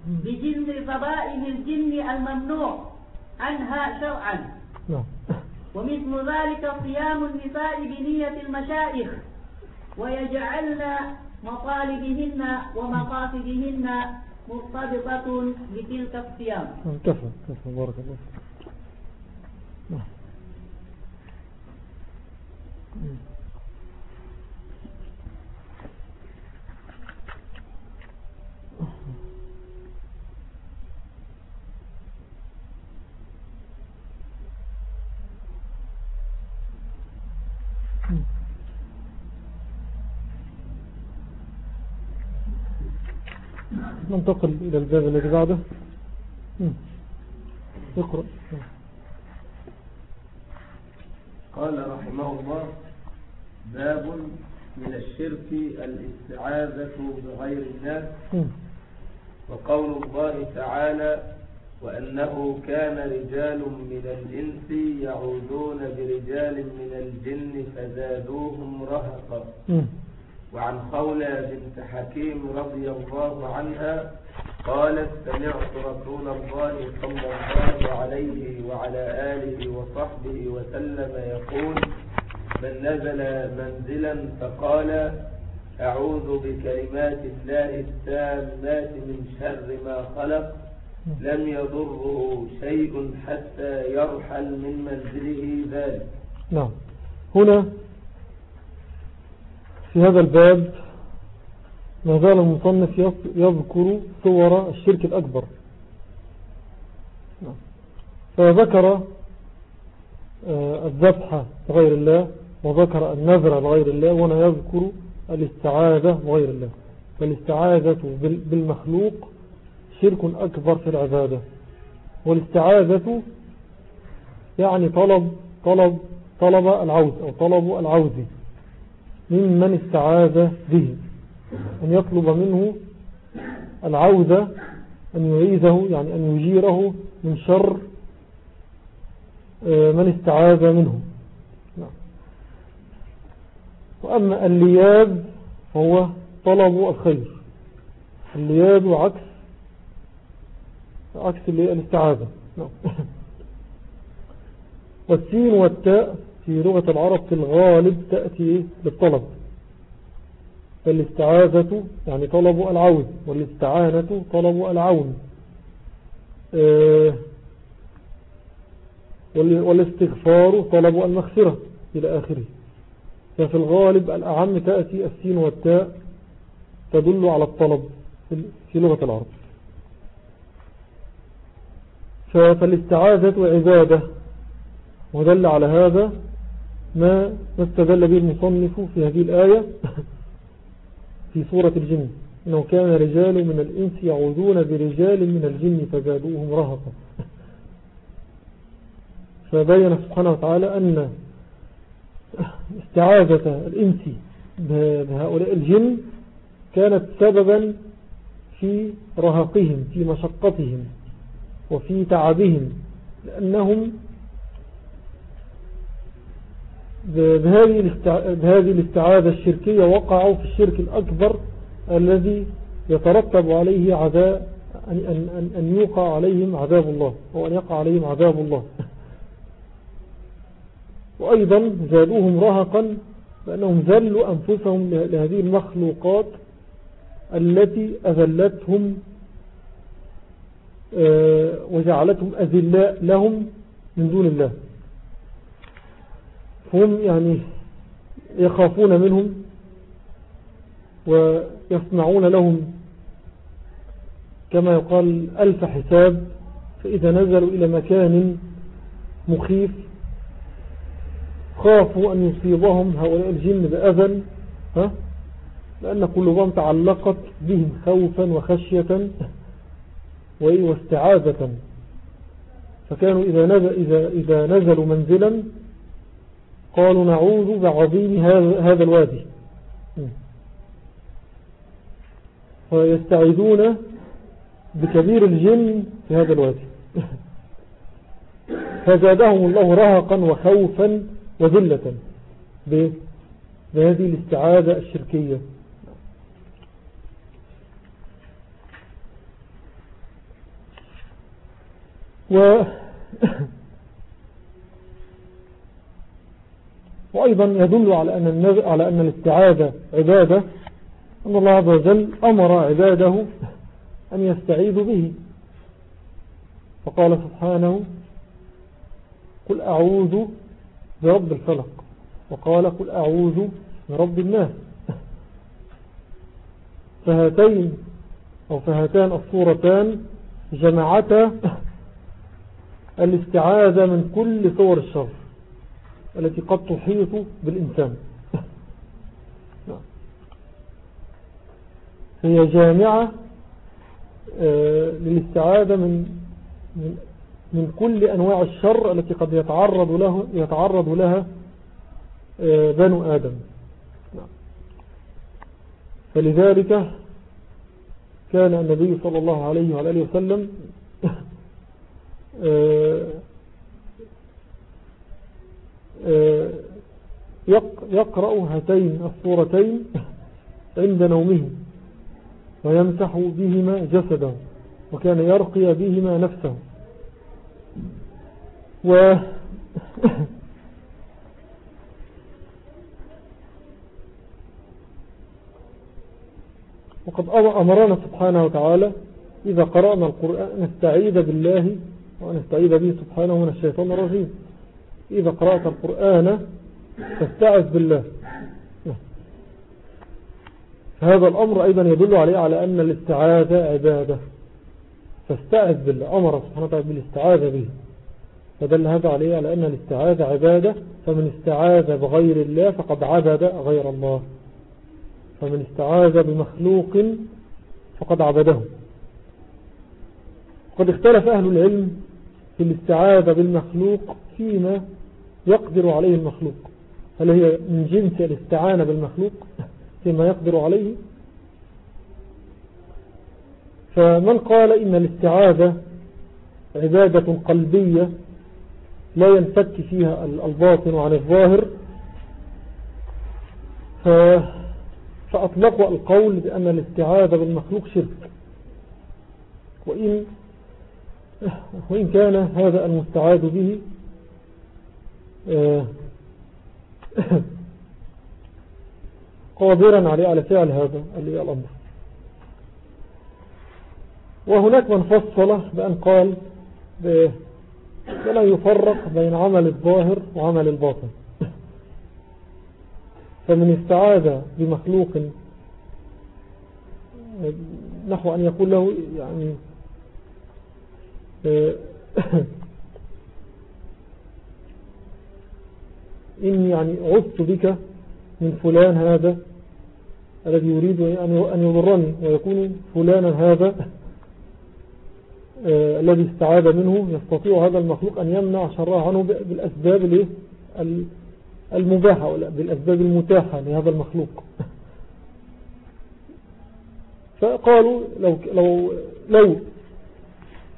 بجن ذبائح الجن الممنوع عنها شرعا. نعم. ومثل ذلك صيام النساء بنية المشايخ ويجعلن مطالبهن ومقاصدهن مرتبطة بتلك الصيام. كفى كفى بارك الله نعم. ننتقل إلى الباب الذي بعده. اقرأ. قال رحمه الله باب من الشرك الاستعاذة بغير الله. وقول الله تعالى وأنه كان رجال من الإنس يعودون برجال من الجن فزادوهم رهقا. وعن خولة بنت حكيم رضي الله عنها قالت سمعت رسول الله صلى الله عليه وعلى آله وصحبه وسلم يقول من نزل منزلا فقال أعوذ بكلمات الله التامات من شر ما خلق لم يضره شيء حتى يرحل من منزله ذلك. نعم. هنا في هذا الباب ما زال المصنف يذكر صور الشرك الأكبر. فذكر آه، الذبح لغير الله وذكر النذر لغير الله وهنا يذكر الاستعاذة لغير الله. فالاستعاذة بالمخلوق شرك أكبر في العبادة. والاستعاذة يعني طلب طلب طلب العوز أو طلب العوز. ممن استعاذ به أن يطلب منه العودة أن يعيذه يعني أن يجيره من شر آه، من استعاذ منه نعم. وأما اللياب فهو طلب الخير اللياب عكس عكس الاستعاذة نعم. والسين والتاء في لغة العرب في الغالب تأتي للطلب فالاستعاذة يعني طلب العون والاستعانة طلب العون. آه، والاستغفار طلب المغفرة إلى آخره. ففي الغالب الأعم تأتي السين والتاء تدل على الطلب في لغة العرب. فالاستعاذة عبادة. ودل على هذا ما استدل به المصنف في هذه الآية في سورة الجن. إنه كان رجال من الإنس يعوذون برجال من الجن فزادوهم رهقا. فبين سبحانه وتعالى أن استعاذة الإنس بهؤلاء الجن كانت سببا في رهقهم في مشقتهم وفي تعبهم لأنهم بهذه الاستعاذة الشركية وقعوا في الشرك الأكبر الذي يترتب عليه عذاب أن, أن, أن يوقع عليهم عذاب الله أو أن يقع عليهم عذاب الله. وأيضا زادوهم رهقا بأنهم ذلوا أنفسهم لهذه المخلوقات التي أذلتهم آه، وجعلتهم أذلاء لهم من دون الله. هم يعني يخافون منهم ويصنعون لهم. كما يقال ألف حساب فإذا نزلوا إلى مكان مخيف خافوا أن يصيبهم هؤلاء الجن بأذن ها؟ لأن قلوبهم تعلقت بهم خوفا وخشية واستعاذة. فكانوا إذا, إذا, إذا نزلوا منزلا قالوا نعوذ بعظيم هذا الوادي. فيستعيدون بكبير الجن في هذا الوادي. فزادهم الله رهقا وخوفا وذلة بهذه الاستعادة الشركية. و وأيضا يدل على أن, على أن الاستعادة عبادة أن الله عز وجل أمر عباده أن يستعيذوا به. فقال سبحانه قل أعوذ برب الفلق وقال قل أعوذ برب الناس. فهاتين أو فهاتان الصورتان جمعتا الاستعاذة من كل صور الشر. التي قد تحيط بالإنسان. هي جامعة آه، للاستعادة من من كل أنواع الشر التي قد يتعرض له يتعرض لها آه، بنو آدم. فلذلك كان النبي صلى الله عليه وعلى اله وسلم آه، يقرأ هاتين الصورتين عند نومه ويمسح بهما جسده وكان يرقي بهما نفسه. و وقد أمرنا سبحانه وتعالى إذا قرأنا القرآن نستعيذ بالله ونستعيذ به سبحانه من الشيطان الرجيم. إذا قرأت القرآن فاستعذ بالله. هذا الأمر أيضا يدل عليه على أن الاستعاذة عبادة. فاستعذ بالله. أمر سبحانه وتعالى بالاستعاذة به. فدل هذا عليه على أن الاستعاذة عبادة. فمن استعاذ بغير الله فقد عبد غير الله. فمن استعاذ بمخلوق فقد عبده. قد اختلف أهل العلم في الاستعاذة بالمخلوق فيما يقدر عليه المخلوق. هل هي من جنس الاستعانة بالمخلوق فيما يقدر عليه؟ فمن قال إن الاستعاذة عبادة قلبية لا ينفك فيها الباطن عن الظاهر فأطلقوا القول بأن الاستعاذة بالمخلوق شرك. وإن, وإن كان هذا المستعاذ به قادرا عليه على فعل هذا الأمر وهناك من فصل بأن قال فلا يفرق بين عمل الظاهر وعمل الباطن. فمن استعاذ بمخلوق نحو أن يقول له يعني آه، إني يعني عدت بك من فلان هذا الذي يريد أن يضرني ويكون فلانا هذا آه الذي استعاد منه. يستطيع هذا المخلوق أن يمنع شره عنه بالأسباب المباحة ولا بالأسباب المتاحة لهذا المخلوق. فقالوا لو, لو, لو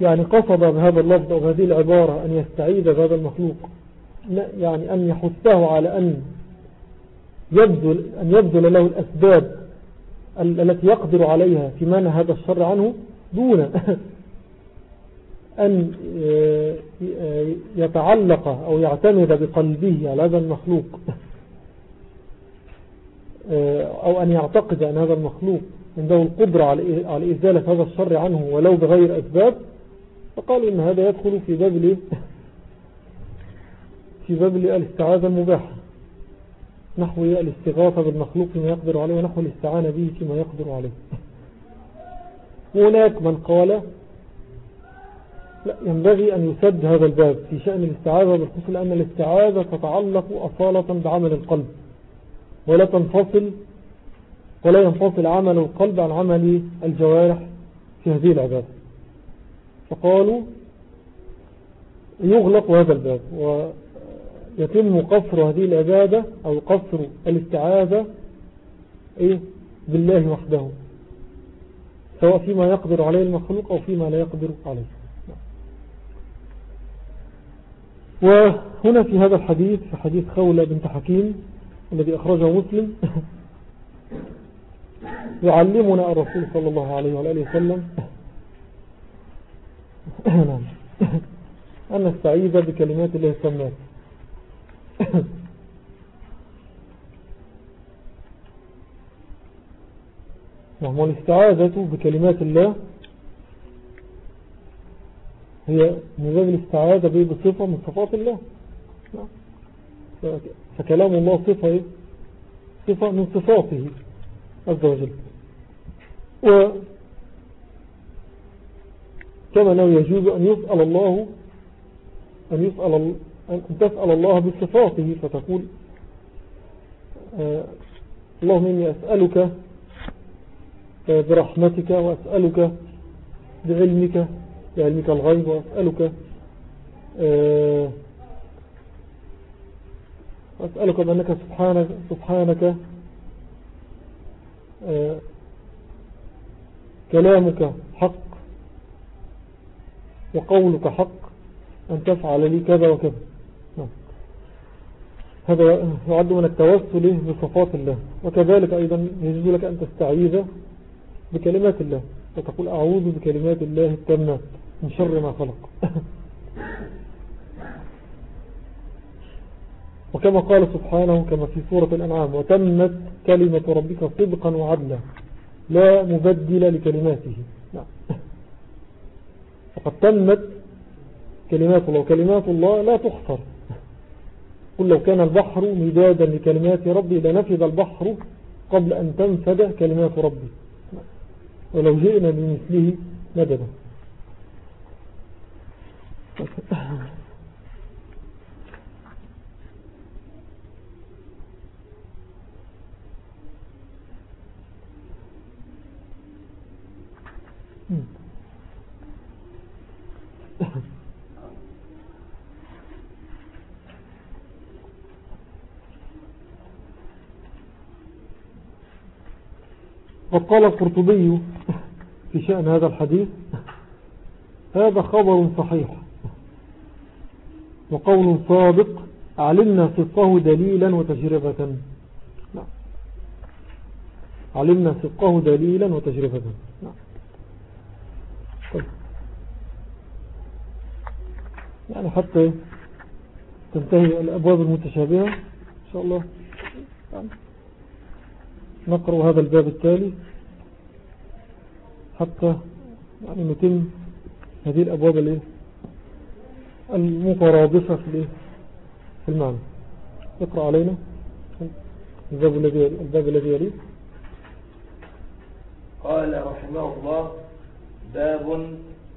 يعني قصد بهذا اللفظ أو بهذه العبارة أن يستعيد بهذا المخلوق يعني أن يحثه على أن يبذل, أن يبذل له الأسباب التي يقدر عليها في منع هذا الشر عنه دون أن يتعلق أو يعتمد بقلبه على هذا المخلوق أو أن يعتقد أن هذا المخلوق عنده القدرة على إزالة هذا الشر عنه ولو بغير أسباب فقالوا إن هذا يدخل في باب في باب الاستعاذة المباحة. نحو الاستغاثة بالمخلوق فيما يقدر عليه ونحو الاستعانة به فيما يقدر عليه. وهناك من قال لا ينبغي أن يسد هذا الباب في شأن الاستعاذة بالخصوص لأن الاستعاذة تتعلق أصالة بعمل القلب ولا تنفصل ولا ينفصل عمل القلب عن عمل الجوارح في هذه العبادة. فقالوا يغلق هذا الباب ويتم قصر هذه العبادة أو قصر الاستعاذة إيه؟ بالله وحده. سواء فيما يقدر عليه المخلوق أو فيما لا يقدر عليه. وهنا في هذا الحديث في حديث خولة بنت حكيم الذي أخرجه مسلم يعلمنا الرسول صلى الله عليه وآله وسلم. أن نستعيذ بكلمات الله السمات نعم والاستعاذة بكلمات الله هي باب الاستعاذة به بصفة من صفات الله نعم. فكلام الله صفة إيه؟ صفة من صفاته عز وجل و كما أنه يجوز أن يسأل الله أن, يسأل أن تسأل الله بصفاته فتقول آه اللهم إني أسألك آه برحمتك وأسألك بعلمك بعلمك الغيب وأسألك آه وأسألك بأنك سبحانك, سبحانك آه كلامك حق وقولك حق أن تفعل لي كذا وكذا. هذا يعد من التوسل بصفات الله. وكذلك أيضا يجب لك أن تستعيذ بكلمات الله. فتقول أعوذ بكلمات الله التامات من شر ما خلق. وكما قال سبحانه كما في سورة الأنعام وتمت كلمة ربك صدقا وعدلا لا مبدل لكلماته. نعم. فقد تمت كلمات الله. وكلمات الله لا تحصر. قل لو كان البحر مدادا لكلمات ربي لنفذ البحر قبل أن تنفد كلمات ربي. ولو جئنا بمثله مددا وقال القرطبي في شأن هذا الحديث هذا خبر صحيح وقول صادق علمنا صدقه دليلا وتجربة. علمنا صدقه دليلا وتجربة. طيب. يعني حتى تنتهي الأبواب المتشابهة إن شاء الله نقرأ هذا الباب التالي حتى يعني نتم هذه الأبواب المترابصة في في المعنى. اقرأ علينا الباب الذي الباب الذي يليه قال رحمه الله باب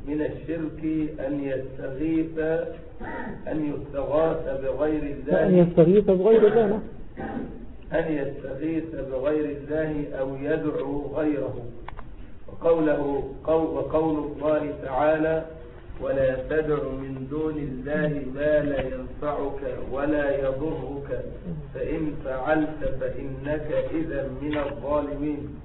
من الشرك أن يستغيث أن يستغاث بغير الله. أن يستغيث بغير الله. أن يستغيث بغير الله أو يدعو غيره. وقوله قول وقول الله تعالى ولا تدع من دون الله ما لا ينفعك ولا يضرك. فإن فعلت فإنك إذا من الظالمين.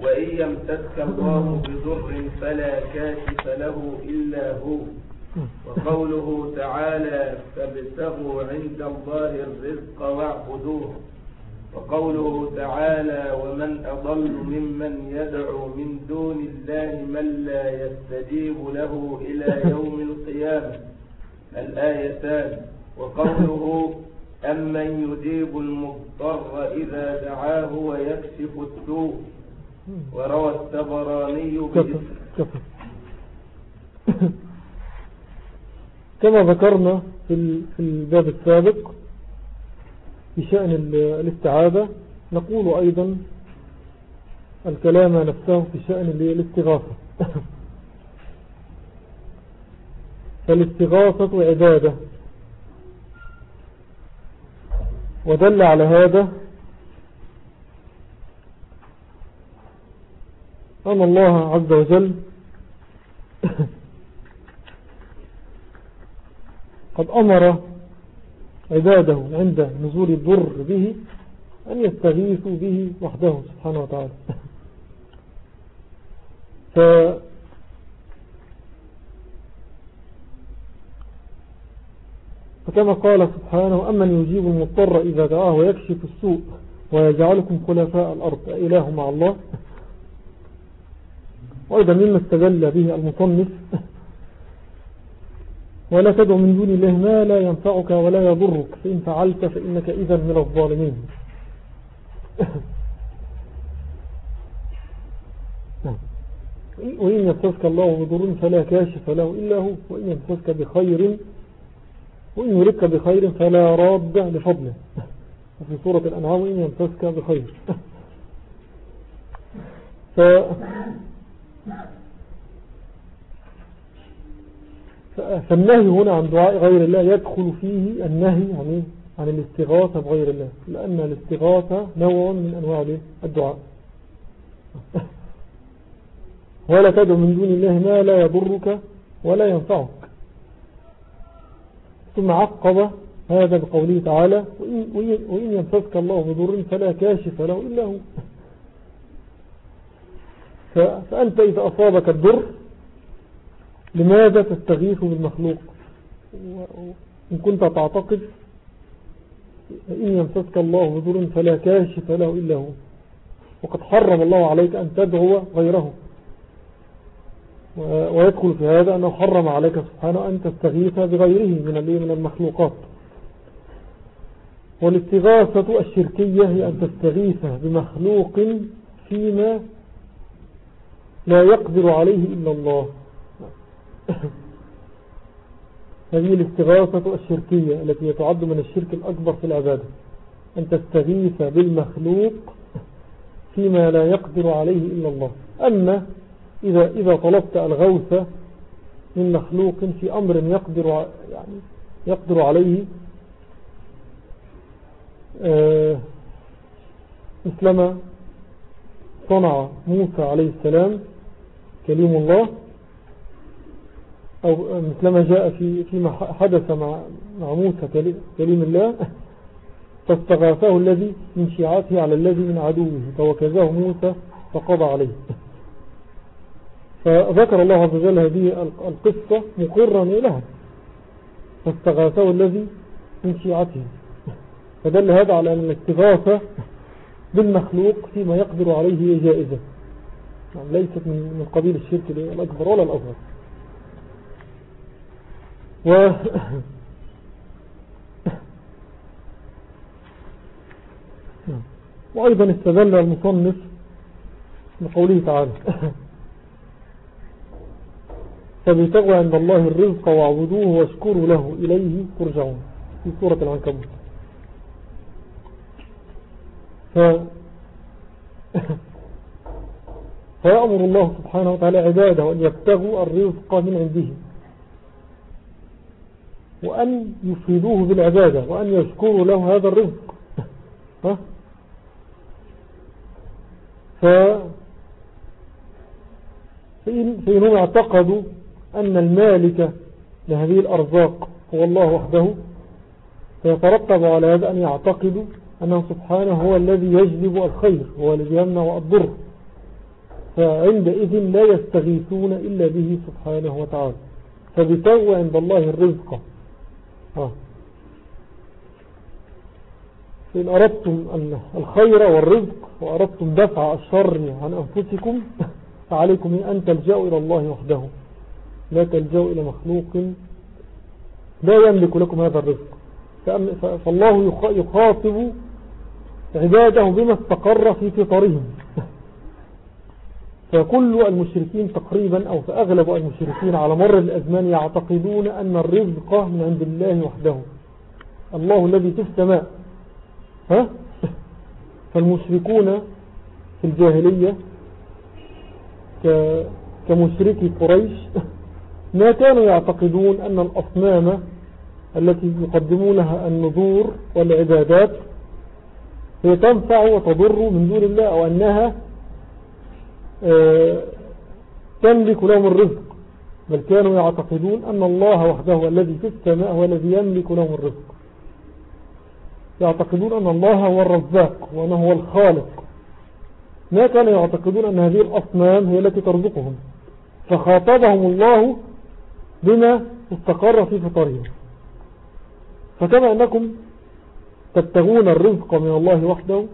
وإن يمسك الله بضر فلا كاشف له إلا هو. وقوله تعالى فابتغوا عند الله الرزق واعبدوه. وقوله تعالى ومن أضل ممن يدعو من دون الله من لا يستجيب له إلى يوم القيامة. الآيتان. وقوله أمن يجيب المضطر إذا دعاه ويكشف السوء. وروى التبراني كفر كما ذكرنا في الباب السابق في شأن الاستعادة نقول أيضا الكلام نفسه في شأن الاستغاثة. فالاستغاثة عبادة. ودل على هذا أن الله عز وجل قد أمر عباده عند نزول الضر به أن يستغيثوا به وحده سبحانه وتعالى. ف فكما قال سبحانه أمن يجيب المضطر إذا دعاه ويكشف السوء ويجعلكم خلفاء الأرض إله مع الله. وأيضا مما استدل به المصنف ولا تدع من دون الله ما لا ينفعك ولا يضرك. فإن فعلت فإنك إذا من الظالمين. وإن يمسسك الله بضر فلا كاشف له إلا هو. وإن يمسسك بخير وإن يردك بخير فلا راد لفضله. وفي سورة الأنعام وإن يمسسك بخير. ف فالنهي هنا عن دعاء غير الله يدخل فيه النهي عن, عن الاستغاثة بغير الله لأن الاستغاثة نوع من أنواع الدعاء. ولا تدعو من دون الله ما لا يضرك ولا ينفعك. ثم عقب هذا بقوله تعالى وإن ينفذك الله بضر فلا كاشف له إلا هو. فأنت إذا أصابك الضر لماذا تستغيث بالمخلوق؟ إن كنت تعتقد إن يمسسك الله بضر فلا كاشف له إلا هو. وقد حرم الله عليك أن تدعو غيره. ويدخل في هذا أنه حرم عليك سبحانه أن تستغيث بغيره من من المخلوقات. والاستغاثة الشركية هي أن تستغيث بمخلوق فيما لا يقدر عليه إلا الله. هذه الاستغاثة الشركية التي يتعد من الشرك الأكبر في العبادة. أن تستغيث بالمخلوق فيما لا يقدر عليه إلا الله. أما إذا, إذا طلبت الغوث من مخلوق في أمر يقدر, يعني يقدر عليه آه، مثلما صنع موسى عليه السلام كليم الله أو مثلما جاء في فيما حدث مع مع موسى كليم الله فاستغاثه الذي من شيعته على الذي من عدوه فوكزه موسى فقضى عليه. فذكر الله عز وجل هذه القصة مقرا لها فاستغاثه الذي من شيعته. فدل هذا على أن الاستغاثة بالمخلوق فيما يقدر عليه جائزة. يعني ليست من قبيل الشرك الأكبر ولا الأصغر. و وأيضا استدل المصنف بقوله تعالى فبتغوا عند الله الرزق واعبدوه واشكروا له إليه ترجعون. في سورة العنكبوت. ف... فيأمر الله سبحانه وتعالى عباده أن يبتغوا الرزق من عنده. وأن يفيدوه بالعبادة وأن يشكروا له هذا الرزق؟ ف فإن فإنهم اعتقدوا أن المالك لهذه الأرزاق هو الله وحده فيترتب على هذا أن يعتقدوا أنه سبحانه هو الذي يجلب الخير هو الذي يمنع الضر. فعندئذ لا يستغيثون إلا به سبحانه وتعالى. فبتغوا عند الله الرزق. آه. فإن أردتم الخير والرزق وأردتم دفع الشر عن أنفسكم فعليكم أن تلجأوا إلى الله وحده. لا تلجأوا إلى مخلوق لا يملك لكم هذا الرزق. فالله يخاطب عباده بما استقر في فطرهم. فكل المشركين تقريبا أو فأغلب المشركين على مر الأزمان يعتقدون أن الرزق من عند الله وحده الله الذي في السماء ها؟ فالمشركون في الجاهلية كمشركي قريش ما كانوا يعتقدون أن الأصنام التي يقدمونها النذور والعبادات هي تنفع وتضر من دون الله أو أنها تملك لهم الرزق بل كانوا يعتقدون أن الله وحده الذي في السماء هو الذي يملك لهم الرزق. يعتقدون أن الله هو الرزاق وأنه هو الخالق. ما كانوا يعتقدون أن هذه الأصنام هي التي ترزقهم. فخاطبهم الله بما استقر في فطرهم. فكما أنكم تبتغون الرزق من الله وحده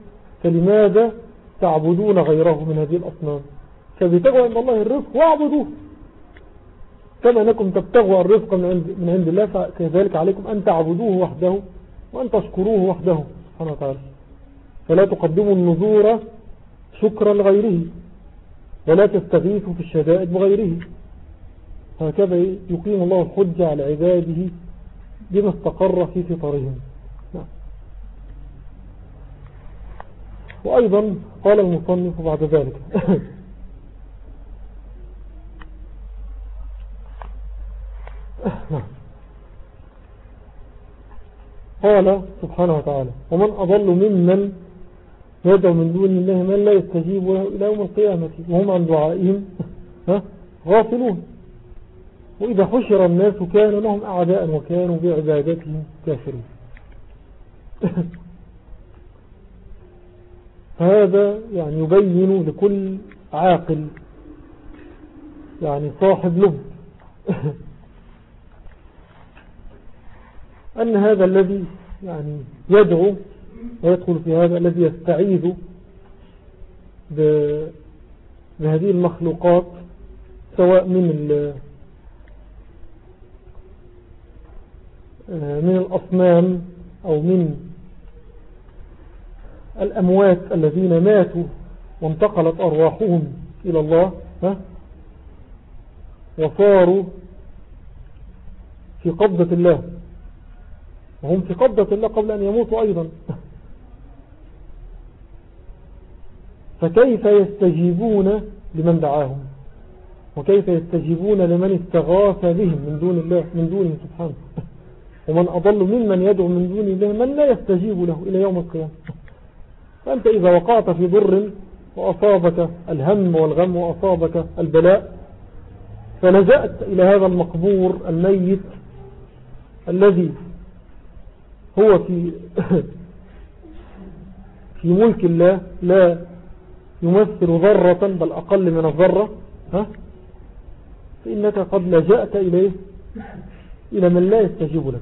فلماذا تعبدون غيره من هذه الأصنام؟ فبتغوا عند الله الرزق واعبدوه. كما أنكم تبتغوا الرزق من عند, من عند الله فكذلك عليكم أن تعبدوه وحده وأن تشكروه وحده سبحانه وتعالى. فلا تقدموا النذور شكرا لغيره ولا تستغيثوا في الشدائد بغيره. هكذا يقيم الله الحجة على عباده بما استقر في فطرهم. نعم. وأيضا قال المصنف بعد ذلك نعم. قال سبحانه وتعالى ومن أضل ممن يدعو من دون الله من لا يستجيب له إلى يوم القيامة وهم عن دعائهم غافلون. وإذا حشر الناس كانوا لهم أعداء وكانوا بعبادتهم كافرين هذا يعني يبين لكل عاقل يعني صاحب له أن هذا الذي يعني يدعو ويدخل في هذا الذي يستعيذ بهذه المخلوقات سواء من من الأصنام أو من الأموات الذين ماتوا وانتقلت أرواحهم إلى الله وصاروا في قبضة الله. وهم في قبضة الله قبل أن يموتوا أيضا. فكيف يستجيبون لمن دعاهم؟ وكيف يستجيبون لمن استغاث بهم من دون الله من دونه سبحانه؟ ومن أضل ممن يدعو من دون الله من لا يستجيب له إلى يوم القيامة؟ فأنت إذا وقعت في ضر وأصابك الهم والغم وأصابك البلاء فلجأت إلى هذا المقبور الميت الذي هو في في ملك الله لا يمثل ذرة بل أقل من الذرة. ها؟ فإنك قد لجأت إليه إلى من لا يستجيب لك.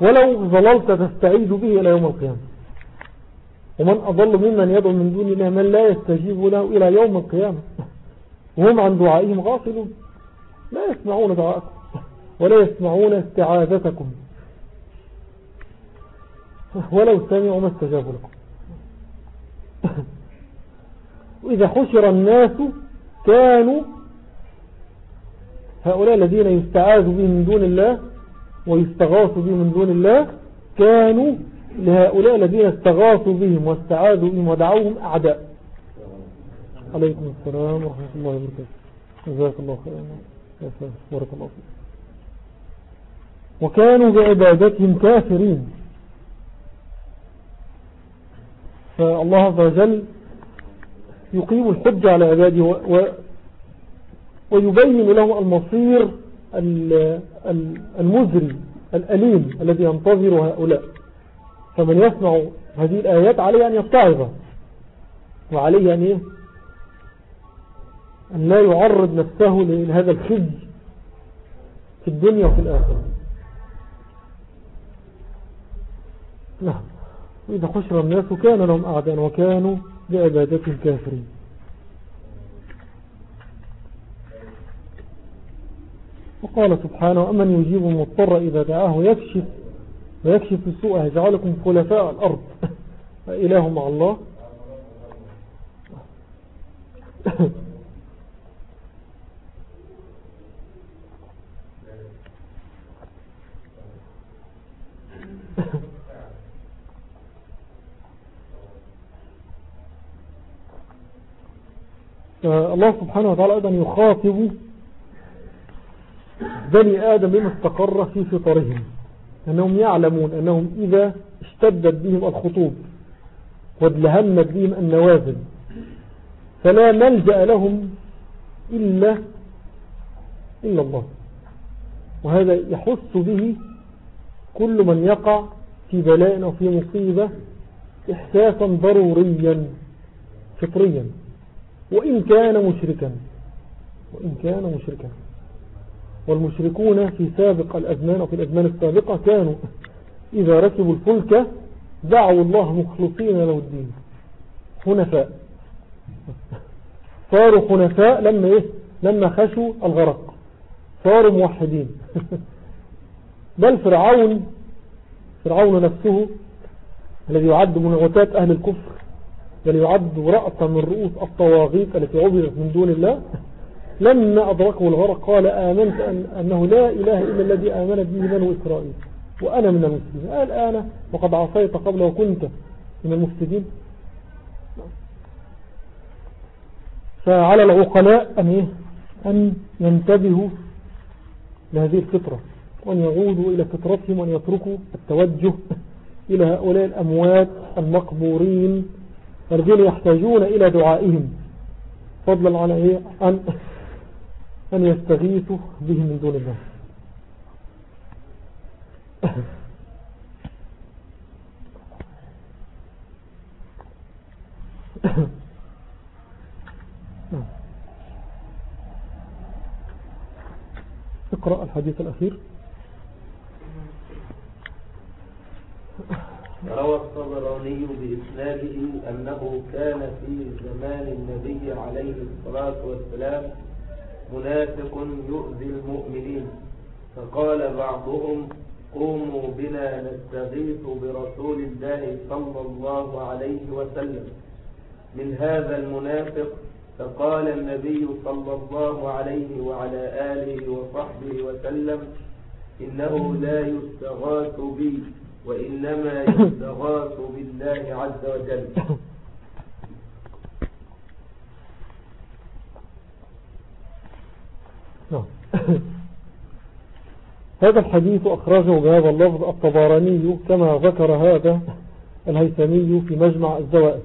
ولو ظللت تستعيد به إلى يوم القيامة. ومن أضل ممن يدعو من دون الله من لا يستجيب له إلى يوم القيامة. وهم عن دعائهم غافلون. لا يسمعون دعاءكم ولا يسمعون استعاذتكم. ولو سمعوا ما استجابوا لكم. وإذا حشر الناس كانوا هؤلاء الذين يستعاذ بهم من دون الله ويستغاث بهم من دون الله كانوا لهؤلاء الذين استغاثوا بهم واستعاذوا بهم ودعوهم أعداء. عليكم السلام ورحمة الله وبركاته. جزاك الله خيرا. بارك الله فيك. وكانوا بعبادتهم كافرين. فالله عز وجل يقيم الحج على عباده ويبين لهم المصير المزري الأليم الذي ينتظر هؤلاء. فمن يسمع هذه الآيات عليه أن يتعظ وعليه أن, إيه؟ أن لا يعرض نفسه لهذا الخزي في الدنيا وفي الآخرة. نعم. وإذا خشر الناس كان لهم أعداء وكانوا بعبادة كافرين وقال سبحانه أمن يجيب المضطر إذا دعاه ويكشف ويكشف السوء يجعلكم خلفاء الأرض. إله مع الله. الله سبحانه وتعالى أيضا يخاطب بني آدم بما استقر في فطرهم أنهم يعلمون أنهم إذا اشتدت بهم الخطوب وادلهمت بهم النوازل فلا ملجأ لهم إلا إلا الله. وهذا يحس به كل من يقع في بلاء أو في مصيبة إحساسا ضروريا فطريا. وإن كان مشركا وإن كان مشركا. والمشركون في سابق الأزمان وفي الأزمان السابقة كانوا إذا ركبوا الفلك دعوا الله مخلصين له الدين. حنفاء. صاروا حنفاء لما, إيه؟ لما خشوا الغرق. صاروا موحدين. بل فرعون فرعون نفسه الذي يعد من عتات أهل الكفر. بل يعد رأسا من رؤوس الطواغيت التي عبدت من دون الله. لما أدركه الغرق قال آمنت أن أنه لا إله إلا الذي آمنت به بنو إسرائيل وأنا من المسلمين قال أنا وقد عصيت قبل وكنت من المفسدين. فعلى العقلاء أن, إيه؟ أن ينتبهوا لهذه الفطرة وأن يعودوا إلى فطرتهم وأن يتركوا التوجه إلى هؤلاء الأموات المقبورين. الذين يحتاجون إلى دعائهم. فضلا عن إيه؟ عن أن يستغيثوا به من دون الله. اقرأ الحديث الأخير. روى الطبراني بإسناده أنه كان في زمان النبي عليه الصلاة والسلام منافق يؤذي المؤمنين فقال بعضهم قوموا بنا نستغيث برسول الله صلى الله عليه وسلم من هذا المنافق فقال النبي صلى الله عليه وعلى آله وصحبه وسلم إنه لا يستغاث بي وإنما يستغاث بالله عز وجل. نعم. هذا الحديث أخرجه بهذا اللفظ الطبراني كما ذكر هذا الهيثمي في مجمع الزوائد.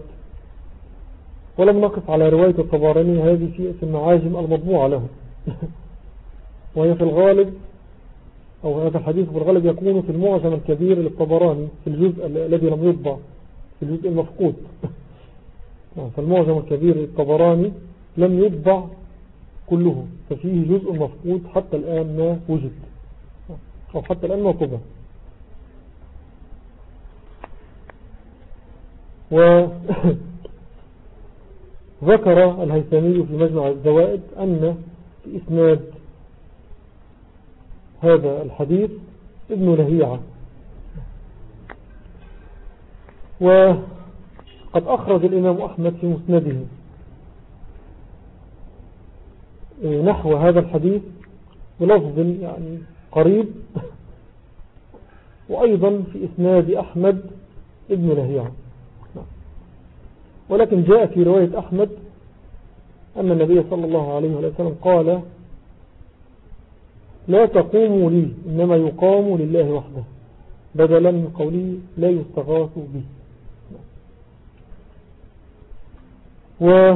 ولم نقف على رواية الطبراني هذه في المعاجم المطبوعة له. وهي في الغالب أو هذا الحديث في الغالب يكون في المعجم الكبير للطبراني في الجزء الذي لم يطبع في الجزء المفقود. فالمعجم الكبير للطبراني لم يطبع كله ففيه جزء مفقود حتى الآن ما وجد. أو حتى الآن ما طبع. وذكر الهيثمي في مجمع الزوائد أن في إسناد هذا الحديث ابن لهيعة. وقد أخرج الإمام أحمد في مسنده. نحو هذا الحديث بلفظ يعني قريب وأيضا في إسناد أحمد ابن لهيعة. ولكن جاء في رواية أحمد أن النبي صلى الله عليه وسلم قال لا تقوموا لي إنما يقام لله وحده بدلا من قوله لا يستغاث به و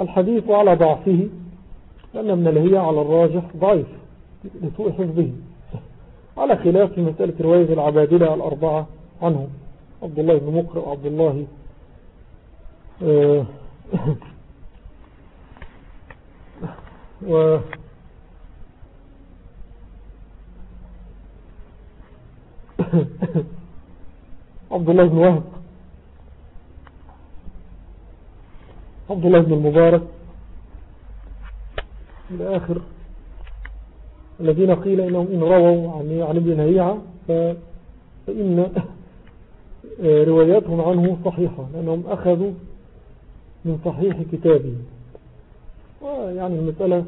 الحديث على ضعفه لأن من الهية على الراجح ضعيف لسوء حفظه. على خلاف في مسألة رواية العبادلة الأربعة عنه عبد الله بن مقرئ وعبد الله آه، و عبد الله بن وهب. عبد الله بن المبارك. إلى آخر. الذين قيل إنهم إن رووا عن, عن ابن هيعة فإن رواياتهم عنه صحيحة لأنهم أخذوا من صحيح كتابه. ويعني المسألة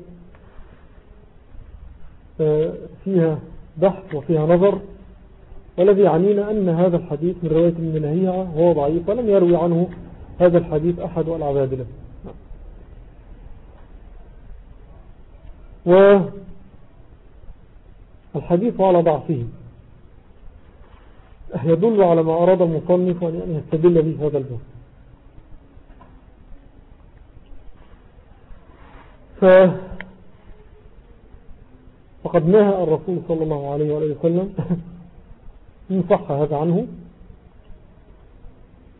آه، فيها بحث وفيها نظر والذي يعنينا أن هذا الحديث من رواية من هو ضعيف ولم يروي عنه هذا الحديث أحد والعبادلة والحديث على ضعفه. يدل على ما أراد المصنف أن يستدل به هذا الباب ف فقد نهى الرسول صلى الله عليه وآله وسلم. إن صح هذا عنه.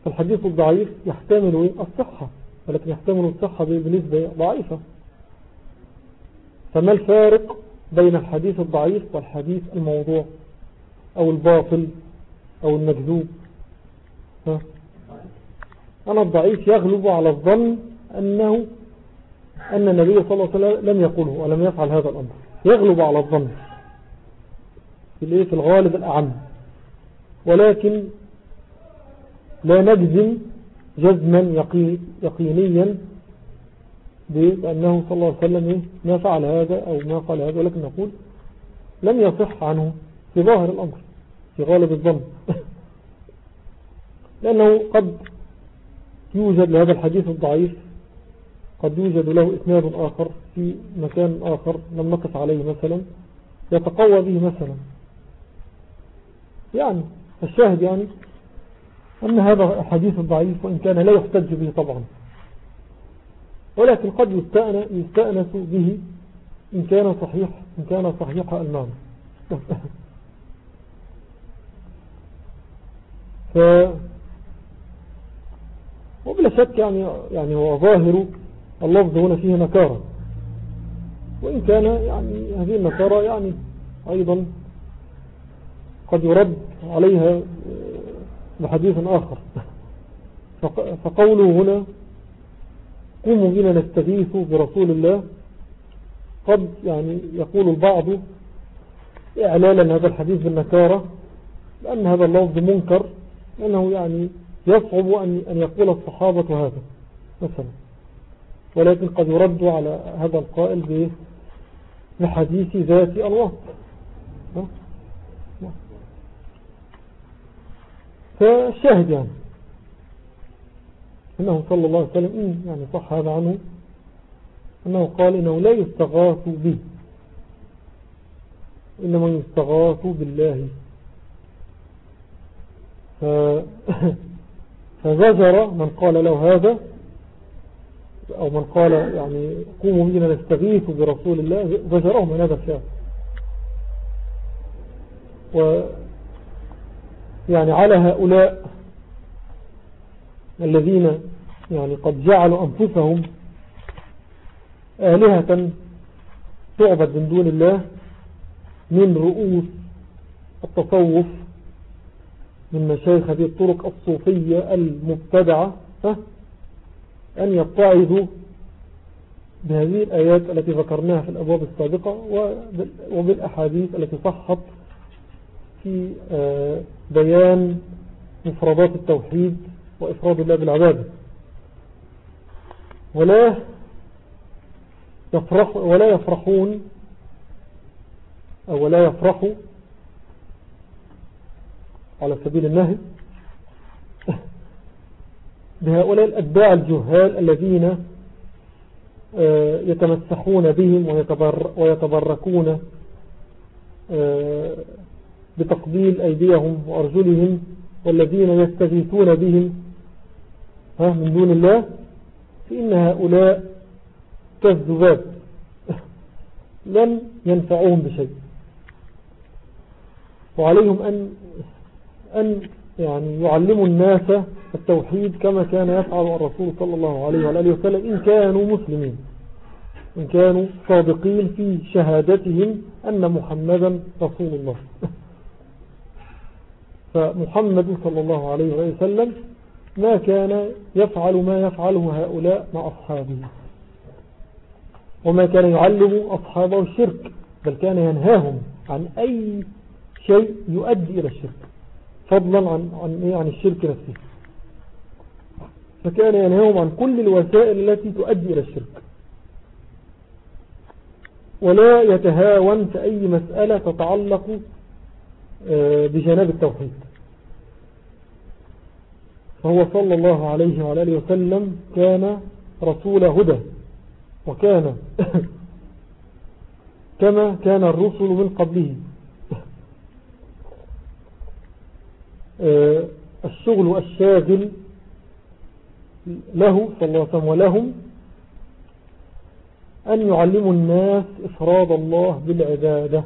فالحديث الضعيف يحتمل الصحة ولكن يحتمل الصحة بنسبة ضعيفة. فما الفارق بين الحديث الضعيف والحديث الموضوع أو الباطل أو المكذوب؟ أنا الضعيف يغلب على الظن أنه أن النبي صلى الله عليه وسلم لم يقوله ولم يفعل هذا الأمر. يغلب على الظن. في الغالب الأعم. ولكن لا نجزم جزما يقينيا بأنه صلى الله عليه وسلم ما فعل هذا أو ما فعل هذا ولكن نقول لم يصح عنه في ظاهر الأمر في غالب الظن. لأنه قد يوجد لهذا الحديث الضعيف قد يوجد له إثناد آخر في مكان آخر لم نقف عليه مثلا يتقوى به مثلا. يعني الشاهد يعني أن هذا الحديث الضعيف وإن كان لا يحتج به طبعا. ولكن قد يستأنس به إن كان صحيح إن كان صحيح المعنى. ف وبلا شك يعني يعني هو ظاهر اللفظ هنا فيه نكارة. وإن كان يعني هذه النكارة يعني أيضا قد يرد عليها بحديث آخر. فقوله هنا قوموا بنا نستغيث برسول الله قد يعني يقول البعض إعلالا هذا الحديث بالنكارة لأن هذا اللفظ منكر لأنه يعني يصعب أن يقول الصحابة هذا مثلا. ولكن قد يرد على هذا القائل بحديث ذات الوقت فالشاهد يعني أنه صلى الله عليه وسلم يعني صح هذا عنه أنه قال إنه لا يستغاث به. إنما يستغاث بالله. فزجر من قال له هذا أو من قال يعني قوموا بنا نستغيث برسول الله زجره من هذا الشيء. و يعني على هؤلاء الذين يعني قد جعلوا أنفسهم آلهة تعبد من دون الله من رؤوس التصوف من مشايخ هذه الطرق الصوفية المبتدعة أن يتعظوا بهذه الآيات التي ذكرناها في الأبواب السابقة وبالأحاديث التي صحت في آه، بيان مفردات التوحيد وإفراد الله بالعبادة. ولا يفرح ولا يفرحون أو لا يفرحوا على سبيل النهي بهؤلاء الأتباع الجهال الذين آه، يتمسحون بهم ويتبركون آه، بتقبيل أيديهم وأرجلهم والذين يستغيثون بهم. من دون الله فإن هؤلاء كالذباب لن ينفعهم بشيء. وعليهم أن, أن يعني يعلموا الناس التوحيد كما كان يفعل الرسول صلى الله عليه وآله وسلم إن كانوا مسلمين. إن كانوا صادقين في شهادتهم أن محمدا رسول الله. فمحمد صلى الله عليه وسلم ما كان يفعل ما يفعله هؤلاء مع أصحابه. وما كان يعلم أصحابه الشرك بل كان ينهاهم عن أي شيء يؤدي إلى الشرك فضلا عن, عن, إيه؟ عن الشرك نفسه. فكان ينهاهم عن كل الوسائل التي تؤدي إلى الشرك. ولا يتهاون في أي مسألة تتعلق آه، بجناب التوحيد. فهو صلى الله عليه وعلى آله وسلم كان رسول هدى وكان كما كان الرسل من قبله. آه، الشغل الشاغل له صلى الله عليه وسلم ولهم أن يعلموا الناس إفراد الله بالعبادة.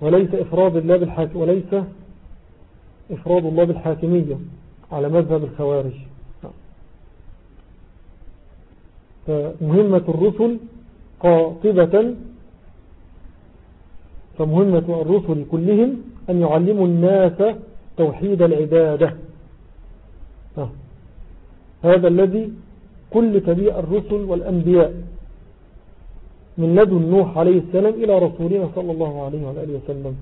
وليس إفراد الله بالحاكم وليس إفراد الله بالحاكمية على مذهب الخوارج. فمهمة الرسل قاطبة فمهمة الرسل كلهم أن يعلموا الناس توحيد العبادة. هذا الذي كل تبيع الرسل والأنبياء من لدن نوح عليه السلام إلى رسولنا صلى الله عليه وآله وسلم.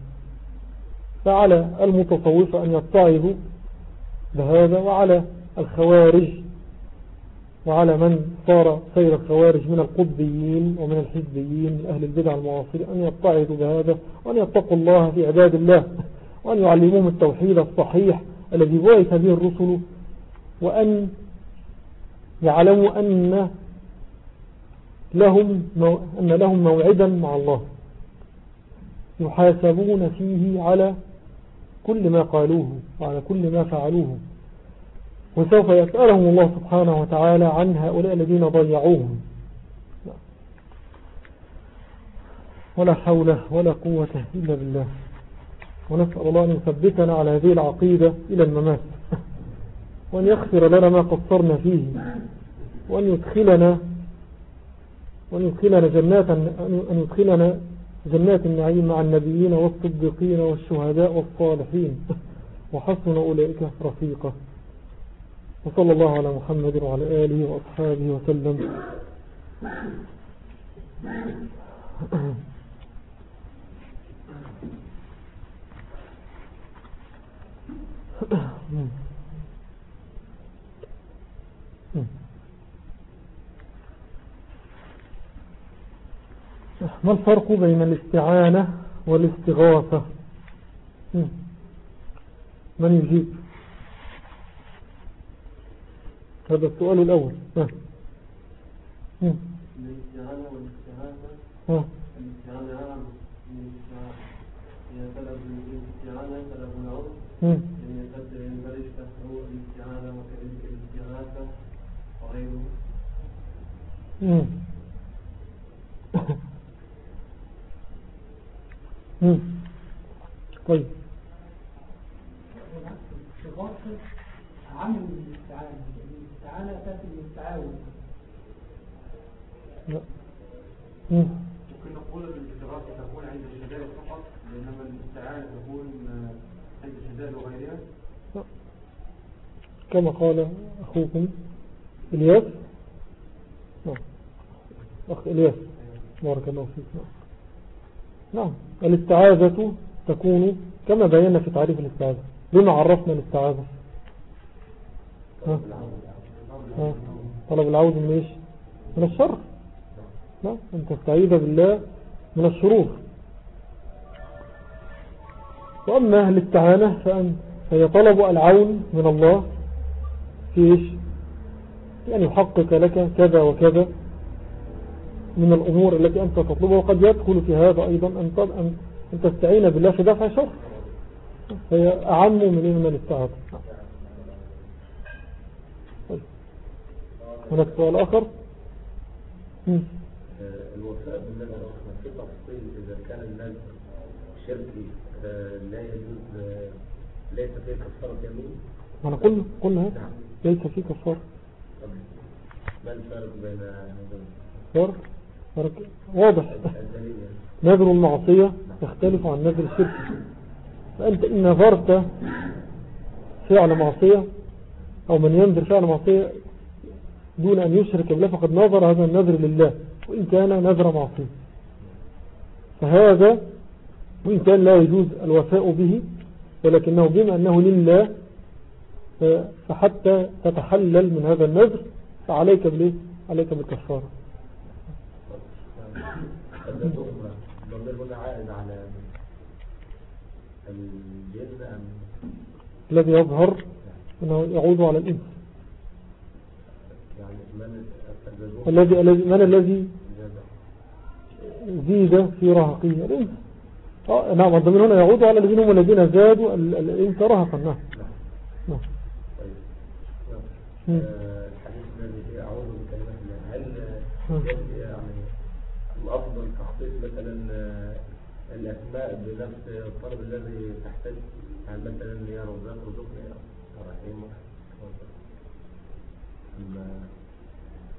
فعلى المتصوف أن يتعظوا بهذا وعلى الخوارج وعلى من صار سير الخوارج من القطبيين ومن الحزبيين من أهل البدع المعاصر أن يتعظوا بهذا وأن يتقوا الله في عباد الله وأن يعلموهم التوحيد الصحيح الذي بعث به الرسل وأن يعلموا أن لهم, أن لهم موعدا مع الله. يحاسبون فيه على كل ما قالوه وعلى كل ما فعلوه. وسوف يسألهم الله سبحانه وتعالى عن هؤلاء الذين ضيعوهم. ولا حول ولا قوة إلا بالله. ونسأل الله أن يثبتنا على هذه العقيدة إلى الممات. وأن يغفر لنا ما قصرنا فيه وأن يدخلنا وأن يدخلنا جنات أن يدخلنا جنات النعيم مع النبيين والصديقين والشهداء والصالحين. وحسن أولئك رفيقا. وصلى الله على محمد وعلى آله وأصحابه وسلم. ما الفرق بين الاستعانة والاستغاثة؟ من يجيب؟ هذا السؤال الأول. الاستعانة والاستغاثة الاستعانة عام هي الاستعانة طلب العون يعني ينبرش هو الاستعانة وكذلك وغيره طيب. عمل الاستعانة الاستعانة تأتي ممكن نقول تكون عند فقط بينما الاستعانة تكون عند وغيرها. كما قال أخوكم إلياس. نعم. أخ إلياس. بارك الله فيك. نعم. نعم الاستعاذة تكون كما بينا في تعريف الاستعاذة. بما عرفنا الاستعاذة. طلب العوذ من إيش؟ من الشر لا أن تستعيذ بالله من الشرور. وأما الاستعانة فأن فهي طلب العون من الله في إيش؟ يعني يحقق لك كذا وكذا. من الأمور التي أنت تطلبها وقد يدخل في هذا أيضا أن تستعين بالله في دفع شر. هي أعم من من الاستعاذة هناك سؤال آخر؟ الوفاء بالنذر في تفصيل إذا كان النذر شركي آه، لا يجوز آه، ليس فيه كفارة يمين؟ أنا قلنا قلنا. نعم. ليس في كفار. طب ما الفرق بين هذا؟ فرق؟ واضح؟ نذر المعصية يختلف عن نذر الشرك. فأنت إن نذرت فعل معصية أو من ينذر فعل معصية دون أن يشرك بالله فقد نظر هذا النذر لله وإن كان نذر معصية. فهذا وإن كان لا يجوز الوفاء به ولكنه بما أنه لله فحتى تتحلل من هذا النذر فعليك بالكفارة فالنذر الضمير هنا عائد على الجن أم الذي يظهر أنه يعود على النذور الذي الذي من الذي؟ زيد في رهقه الإنس آه نعم الضمير هنا يعود على الذين هم الذين زادوا ال- الإنس رهقا نعم نعم نعم نعم. الحديث الذي بكلمات الله هل. يجب يعني الأفضل تخصيص مثلا آه، الأسماء بنفس الطلب الذي تحتاج يعني مثلا يا رزاق رزقني يا رحيم.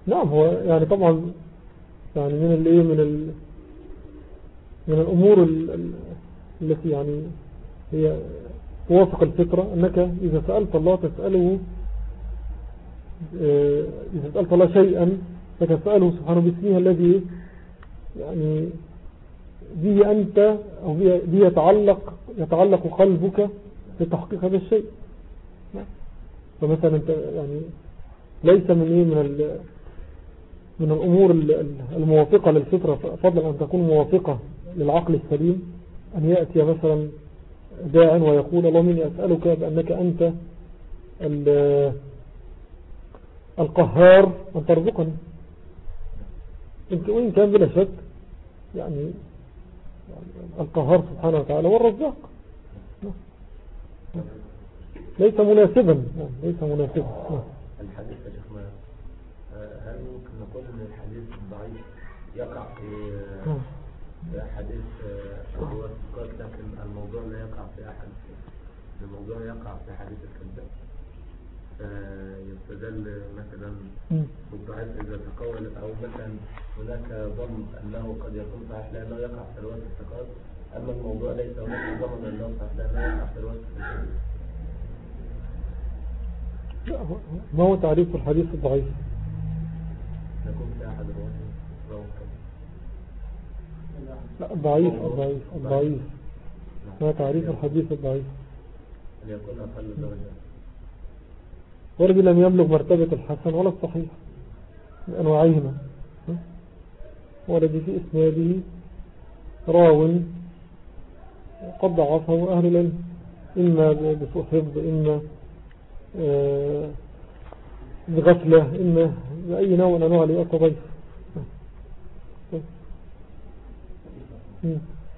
نعم هو يعني طبعا يعني من الايه من ال من الأمور ال- ال- التي يعني هي توافق الفطرة أنك إذا سألت الله تسأله آه، إذا سألت الله شيئا فتسأله سبحانه باسمه الذي يعني به أنت أو به يتعلق يتعلق قلبك لتحقيق هذا الشيء. فمثلا أنت يعني ليس من إيه من ال من الأمور ال- ال- الموافقة للفطرة فضلا أن تكون موافقة للعقل السليم أن يأتي مثلا داع ويقول اللهم إني أسألك بأنك أنت ال- القهار أن ترزقني وإن كان بلا شك يعني القهار سبحانه وتعالى والرزاق. ليس مناسبا. نعم، ليس مناسبا. نعم. الحديث يا شيخنا آه، هل ممكن نقول إن الحديث الضعيف يقع في نعم. في حديث آه، هو الثقات لكن الموضوع لا يقع في أحد. الموضوع يقع في حديث الكذاب. فيستدل مثلا مم. بالضعيف إذا تقول أو مثلا هناك ظن أنه قد يكون صحيح لأنه يقع في روايه الثقات أما الموضوع ليس هناك ظن أنه صحيح لأنه يقع في لا، هو- ما هو تعريف الحديث الضعيف؟ يكون في أحد روايه رواه الكذاب لا الضعيف الضعيف الضعيف. ما تعريف الحديث الضعيف؟ أن يكون أقل درجة. والذي لم يبلغ مرتبة الحسن ولا الصحيح. بأنواعهما والذي في إسناده راو قد ضعفه أهل العلم. إما بسوء حفظ إما آه، بغفلة إما بأي نوع من أنواع التضيف.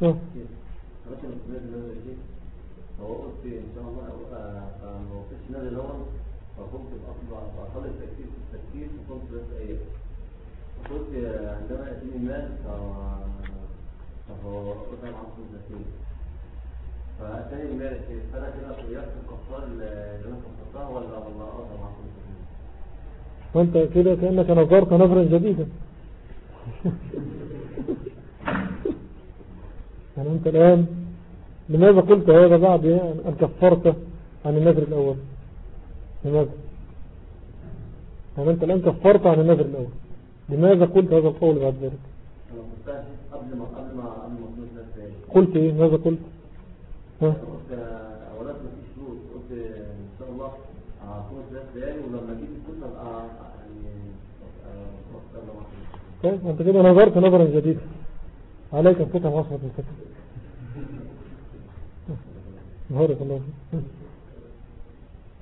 نعم. هو قلت إن شاء الله ما وصلش النادي الأول فقمت بأطلع بأقل التركيز في التفكير وقمت بس إيه قلت آه، عندما يأتيني المال فهو أنا عاصم زكية فأتاني المال فأنا كده غيرت الكفار اللي أنا كفرتها ولا ولا أقدر عاصم زكية وأنت كده كأنك نظرت نظرا جديدا. يعني أنت الآن لماذا قلت هذا بعد أن كفرت عن النذر الأول؟ لماذا؟ يعني أنت الآن كفرت عن النذر الأول. لماذا قلت هذا القول بعد ذلك؟ قبل ما قبل ما قلت إيه؟ ماذا قلت؟ ها؟ اولا ما فيش فلوس قلت إن شاء الله هكون ناس تاني ولما أجيب الفلوس ابقى يعني أفكر لو طيب أنت كده نظرت نظرا جديدا. عليك أن تفهم عصرة الفكر بارك الله. فيك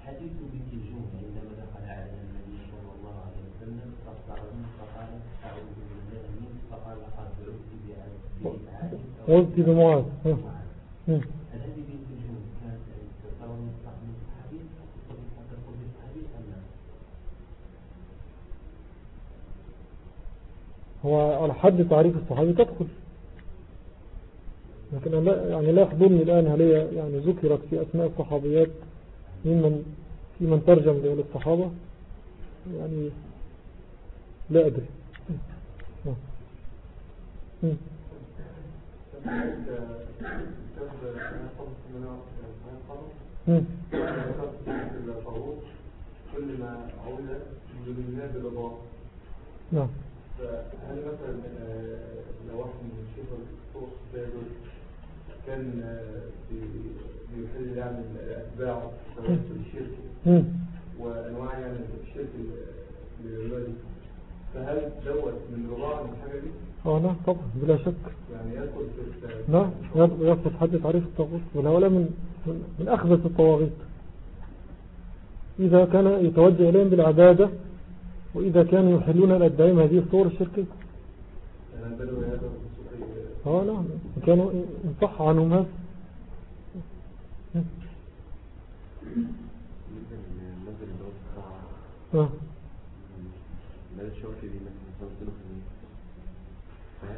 حديث بنت الجنة عندما دخل على النبي صلى الله عليه وسلم فقال فقال أعوذ بالله منك فقال قد عدت بأفعال قلت بمعاذ ها. مم. هذه بنت الجنة كانت ترى من الحديث تقول في الحديث أم لا؟ هو على حد تعريف الصحابي تدخل. لكن لا يعني لا يحضرني الآن هل هي يعني ذكرت في أسماء الصحابيات ممن في من ترجم للصحابة يعني لا أدري. مم. نعم فهل مثلا لو واحد من الشيخ الطرق كان بي- بيحل يعني الأتباع توسل الشرك مم. وأنواع يعني الشرك للولاد فهل دوت من رضاع من الحاجة دي؟ آه نعم طبعا بلا شك. نعم يدخل حد تعريف الطاغوت والهؤلاء من من, من أخبث الطواغيت. إذا كان يتوجه إليهم بالعبادة وإذا كانوا يحلون الأدعيم هذه الصور الشركية. آه نعم كانوا إن صح عنهم هذا. آه الناس الشركة دي مثلا صوتنا في المية فهي عليك الصورة لازم ما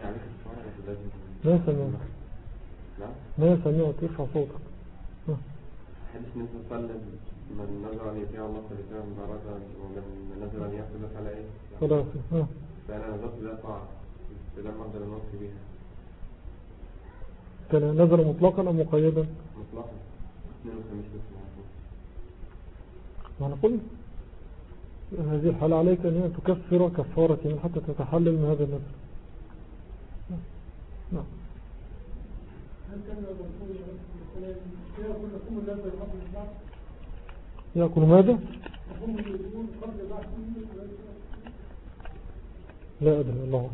نعم ما سمعت ارفع صوتك. حديث النبي صلى الله عليه وسلم من نظر أن يطيع الله فليطيع أراد أن- ومن نظر أن يعصي فلا إيه؟ خلاص فأنا نظرت لا طاعة فده أقدر النص بيها. كان نزل مطلقا أم مقيدا؟ مطلقا. اثنين وخميس بس معروف ما نقول هذه الحالة عليك أن تكفر كفارة حتى تتحلل من هذا النذر نعم. نعم هل كان الرسول يقول لكم الذي قبل البعث يأكل ماذا لا أدري الله.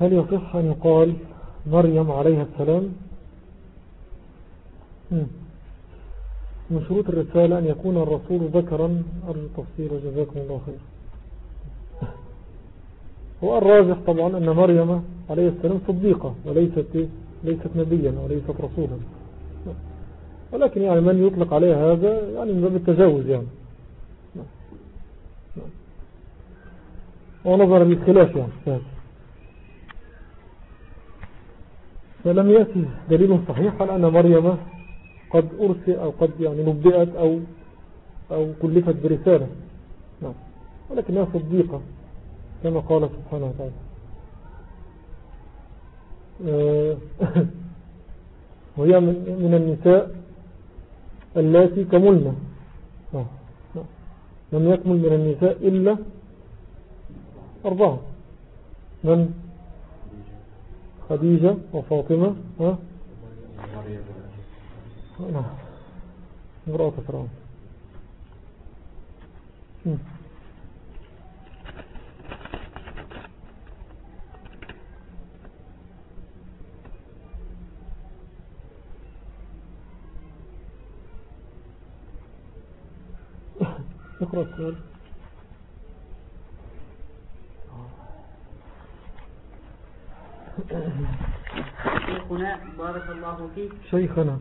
هل يصح أن يقال مريم عليها السلام. من شروط الرسالة أن يكون الرسول ذكرا أرجو التفسير جزاكم الله خير هو الراجح طبعا أن مريم عليه السلام صديقة وليست ليست نبيا وليست رسولا. ولكن يعني من يطلق عليها هذا يعني من باب التجاوز يعني. ونظر للخلاف يعني. فلم يأتي دليل صحيح على أن مريم قد أرسل أو قد يعني نبئت أو أو كلفت برسالة. نعم. ولكنها صديقة. كما قال سبحانه وتعالى. آه، وهي من, النساء التي كملنا آه، نعم. لم يكمل من النساء إلا أربعة. من؟ خديجة وفاطمة. امرأة فرعون مم. اقرأ السؤال شيخنا بارك الله فيك. شيخنا.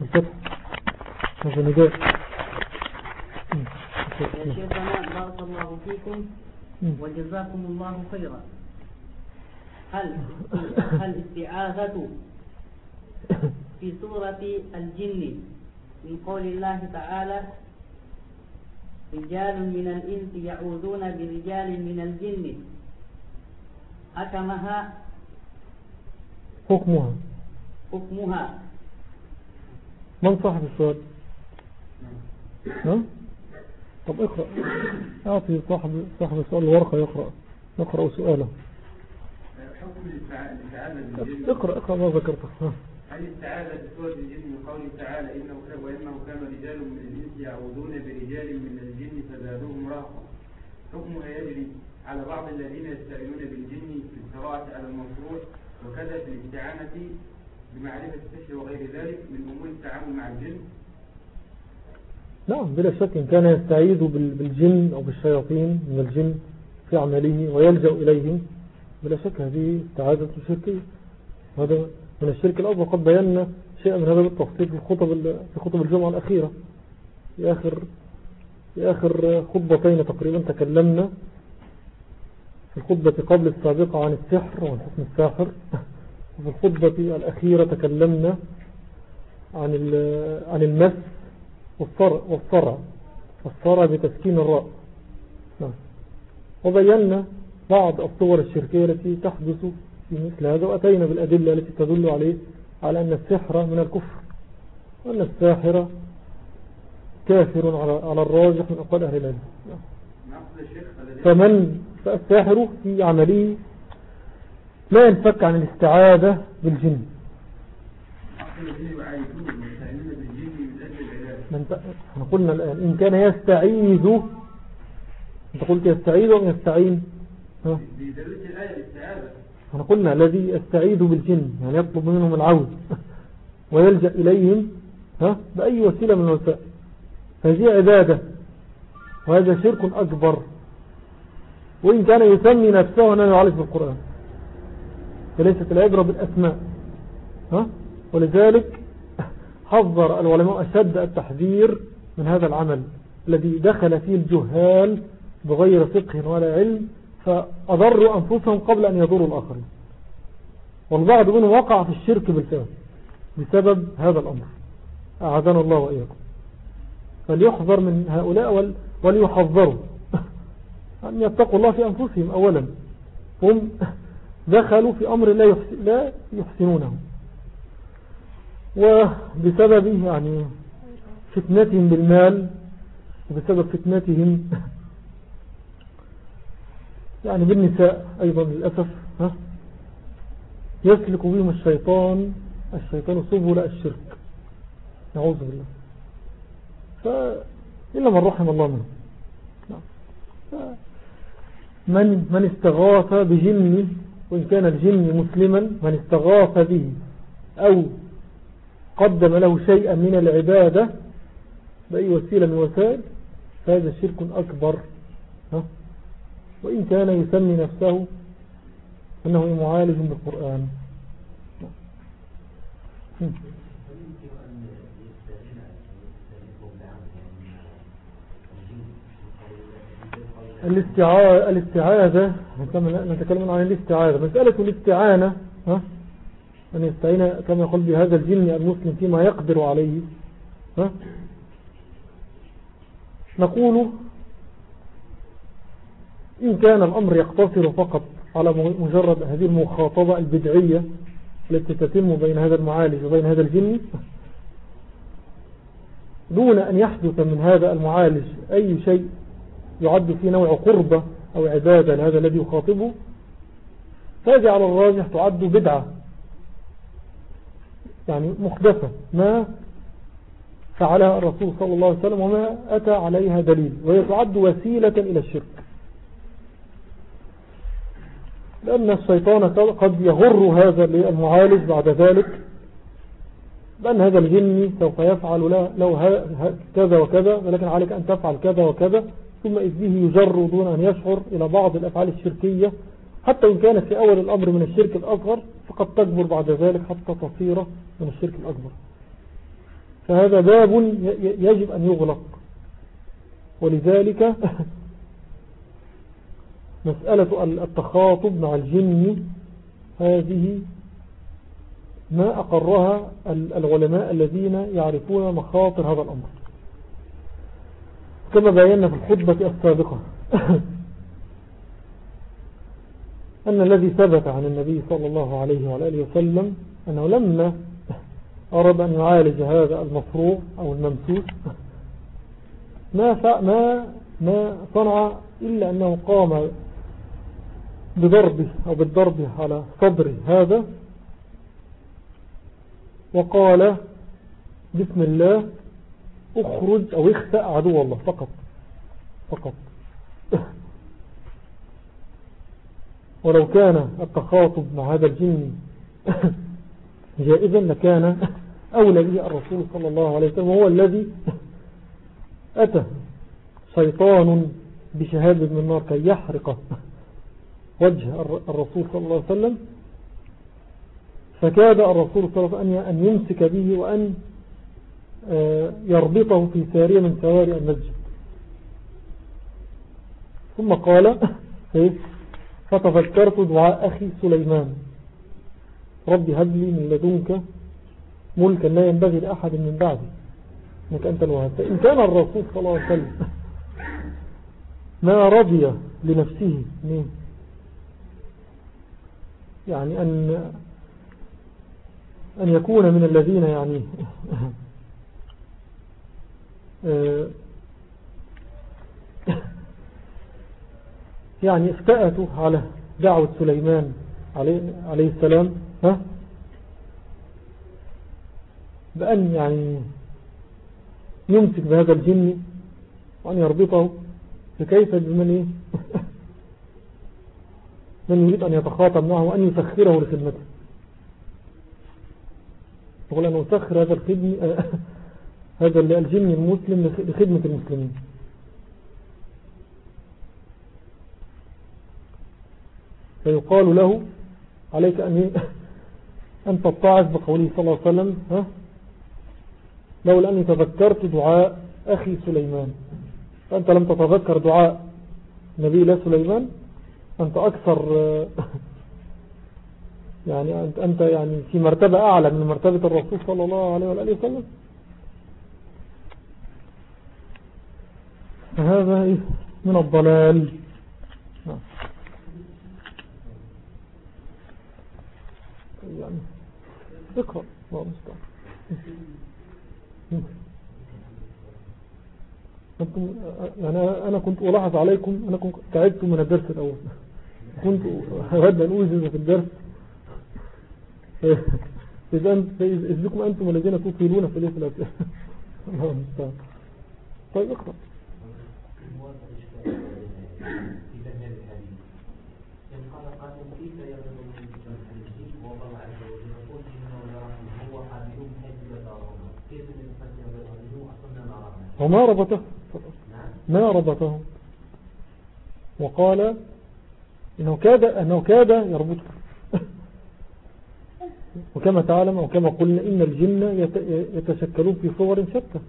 الفتح. هذا نداء. شيخنا بارك الله فيكم. وجزاكم الله خيرا. هل هل استعاذة في سورة الجن من قول الله تعالى رجال من الإنس يعوذون برجال من الجن. حكمها حكمها. حكمها. من صاحب السؤال؟ ها طب اقرأ. أعطي صاحب صاحب السؤال الورقة يقرأ. يقرأ سؤاله. حكم اقرأ اقرأ ما ذكرته. ها. هل استعاذ بسورة الجن من قوله تعالى إنه كان وإنه كان رجال من الإنس يعوذون برجال من الجن فزادوهم رهقا حكمها يجري على بعض الذين يستعينون بالجن في القراءة على المشروع وكذا في الاستعانة بمعرفة السحر وغير ذلك من أمور التعامل مع الجن؟ نعم بلا شك إن كان يستعيذ بال- بالجن أو بالشياطين من الجن في عمله ويلجأ إليهم بلا شك هذه استعاذة شركية. هذا من الشرك الأكبر قد بينا شيئا من هذا بالتفصيل في ال- في خطب الجمعة الأخيرة. في آخر في آخر خطبتين تقريبا تكلمنا في الخطبة قبل السابقة عن السحر وعن حكم الساحر. وفي الخطبة الأخيرة تكلمنا عن عن المس والصرع والصرع الصرع بتسكين الراء نعم. وبينا بعض الصور الشركية التي تحدث مثل هذا وأتينا بالأدلة التي تدل عليه على أن السحر من الكفر وأن الساحر كافر على الراجح من أقوال أهل العلم. فمن فالساحر في عمله لا ينفك عن الاستعاذة بالجن. إحنا قلنا الآن إن كان يستعيذ أنت قلت يستعيذ أم يستعين. ها؟ إحنا قلنا الذي يستعيذ بالجن يعني يطلب منهم العوذ ويلجأ إليهم ها؟ بأي وسيلة من الوسائل. فهذه عبادة. وهذا شرك أكبر. وإن كان يسمي نفسه أنه يعالج بالقرآن. فليست العبرة بالأسماء. ها؟ ولذلك حذر العلماء أشد التحذير من هذا العمل الذي دخل فيه الجهال بغير فقه ولا علم فأضروا أنفسهم قبل أن يضروا الآخرين. والبعض منهم وقع في الشرك بالفعل بسبب هذا الأمر. أعاذنا الله وإياكم. فليحذر من هؤلاء وليحذروا. أن يتقوا الله في أنفسهم أولا. هم دخلوا في أمر لا, يحسنونه. وبسبب يعني فتنتهم بالمال وبسبب فتنتهم يعني بالنساء أيضا للأسف ها؟ يسلك بهم الشيطان الشيطان سبل الشرك. نعوذ بالله. فإلا من رحم الله منه. نعم. من, من استغاث بجن وإن كان الجن مسلما من استغاث به أو قدم له شيئا من العبادة بأي وسيلة من وسائل فهذا شرك أكبر. ها؟ وإن كان يسمي نفسه أنه معالج بالقرآن. الاستعاذة نتكلم عن الاستعاذة. مسألة الاستعانة ها؟ أن يستعين كما يقول بهذا الجن المسلم فيما يقدر عليه ها؟ نقول إن كان الأمر يقتصر فقط على مجرد هذه المخاطبة البدعية التي تتم بين هذا المعالج وبين هذا الجن دون أن يحدث من هذا المعالج أي شيء يعد في نوع قربة أو عبادة لهذا الذي يخاطبه فهذه على الراجح تعد بدعة. يعني محدثة ما فعلها الرسول صلى الله عليه وسلم وما أتى عليها دليل وهي تعد وسيلة إلى الشرك. لأن الشيطان قد يغر هذا المعالج بعد ذلك بأن هذا الجن سوف يفعل له كذا وكذا ولكن عليك أن تفعل كذا وكذا ثم إذ به يجر دون أن يشعر إلى بعض الأفعال الشركية حتى إن كانت في أول الأمر من الشرك الأصغر فقد تكبر بعد ذلك حتى تصير من الشرك الأكبر. فهذا باب يجب أن يغلق. ولذلك مسألة التخاطب مع الجن هذه ما أقرها العلماء الذين يعرفون مخاطر هذا الأمر. كما بينا في الخطبة السابقة أن الذي ثبت عن النبي صلى الله عليه وآله وسلم أنه لما أراد أن يعالج هذا المفروع أو الممسوس ما, ما, ما صنع إلا أنه قام بضربه أو بالضرب على صدر هذا وقال بسم الله اخرج أو اخفأ عدو الله فقط فقط. ولو كان التخاطب مع هذا الجن جائزا لكان أولى به الرسول صلى الله عليه وسلم وهو الذي أتى. شيطان بشهادة من النار كي يحرق وجه الرسول صلى الله عليه وسلم فكاد الرسول صلى الله عليه وسلم أن يمسك به وأن آه، يربطه في سارية من سواري المسجد. ثم قال إيه؟ فتذكرت دعاء أخي سليمان. ربي هب لي من لدنك ملكا لا ينبغي لأحد من بعدي. إنك أنت الوهاب. فإن كان الرسول صلى الله عليه وسلم ما رضي لنفسه يعني أن أن يكون من الذين يعني يعني استأتوا على دعوة سليمان عليه, عليه السلام ها؟ بأن يعني يمسك بهذا الجن وأن يربطه فكيف بمن إيه؟ من يريد أن يتخاطب معه وأن يسخره لخدمته. يقول أن أسخر هذا الخدم هذا الجن المسلم لخدمة المسلمين. فيقال له عليك أن أن تتعظ بقوله صلى الله عليه وسلم ها؟ لولا أني تذكرت دعاء أخي سليمان. فأنت لم تتذكر دعاء نبي الله سليمان؟ أنت أكثر يعني أنت, يعني في مرتبة أعلى من مرتبة الرسول صلى الله عليه وآله وسلم فهذا إيه؟ من الضلال. يعني اقرأ الله يعني أنا كنت ألاحظ عليكم أنا كنت تعبت من الدرس الأول كنت أود أن أوجز في الدرس. إذ بكم أنتم الذين تطيلون في الإسلام. الله المستعان. طيب اقرأ. وما ربطه؟ ما ربطه؟ وقال إنه كاد, أنه كاد يربطه. وكما تعلم وكما قلنا إن الجن يتشكلون في صور شتى.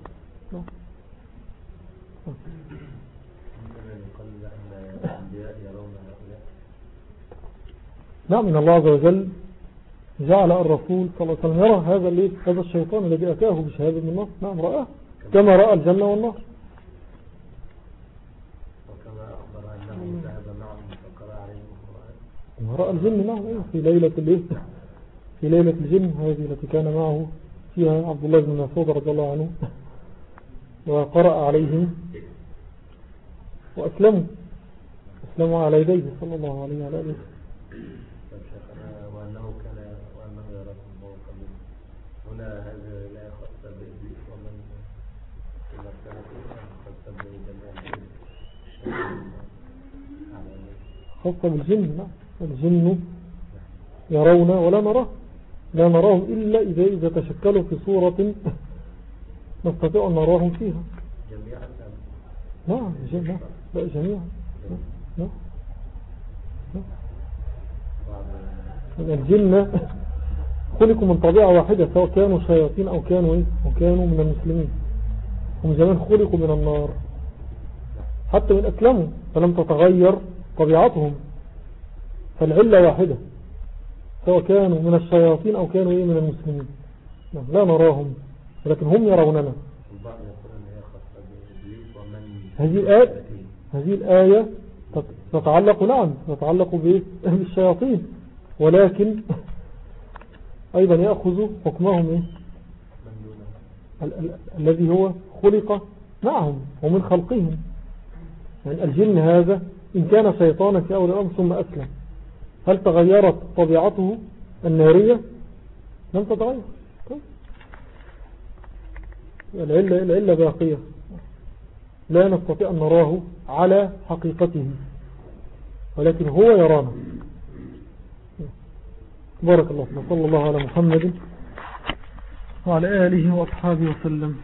نعم إن الله عز وجل جعل الرسول صلى الله عليه وسلم يرى هذا هذا الشيطان الذي أتاه بشهادة من الله. نعم رآه كما رأى الجنة والنار وكما أخبر أنه ذهب معهم فقرأ عليهم القرآن رأى الجن نعم أيوه في ليلة الإيه؟ في ليلة الجن هذه التي كان معه فيها عبد الله بن مسعود رضي الله عنه وقرأ عليهم وأسلموا أسلموا على يديه صلى الله عليه وعلى آله. وأنه كان وأنه يراكم هنا هذا لا يخص بإبليس ومن كان خص بجميع خاصة بالجن نعم. الجن يرون ولا نراه لا نراهم إلا إذا, إذا تشكلوا في صورة نستطيع أن نراهم فيها. جميعا؟ نعم جميعا. لا جميعا. نعم الجن خلقوا من طبيعة واحدة سواء كانوا شياطين أو كانوا, إيه؟ أو كانوا من المسلمين. هم زمان خلقوا من النار. حتى من أسلموا فلم تتغير طبيعتهم. فالعلة واحدة سواء كانوا من الشياطين أو كانوا إيه من المسلمين. لا نراهم ولكن هم يروننا. هذه الآية هذه الآية تتعلق نعم تتعلق بالشياطين ولكن أيضا يأخذ حكمهم إيه؟ الذي هو خلق معهم ومن خلقهم. يعني الجن هذا إن كان شيطانا في أول الأمر ثم أسلم. هل تغيرت طبيعته النارية؟ لم تتغير. طيب. العلة, العلة باقية. لا نستطيع أن نراه على حقيقته ولكن هو يرانا. بارك الله صلى الله على محمد وعلى آله وأصحابه وسلم.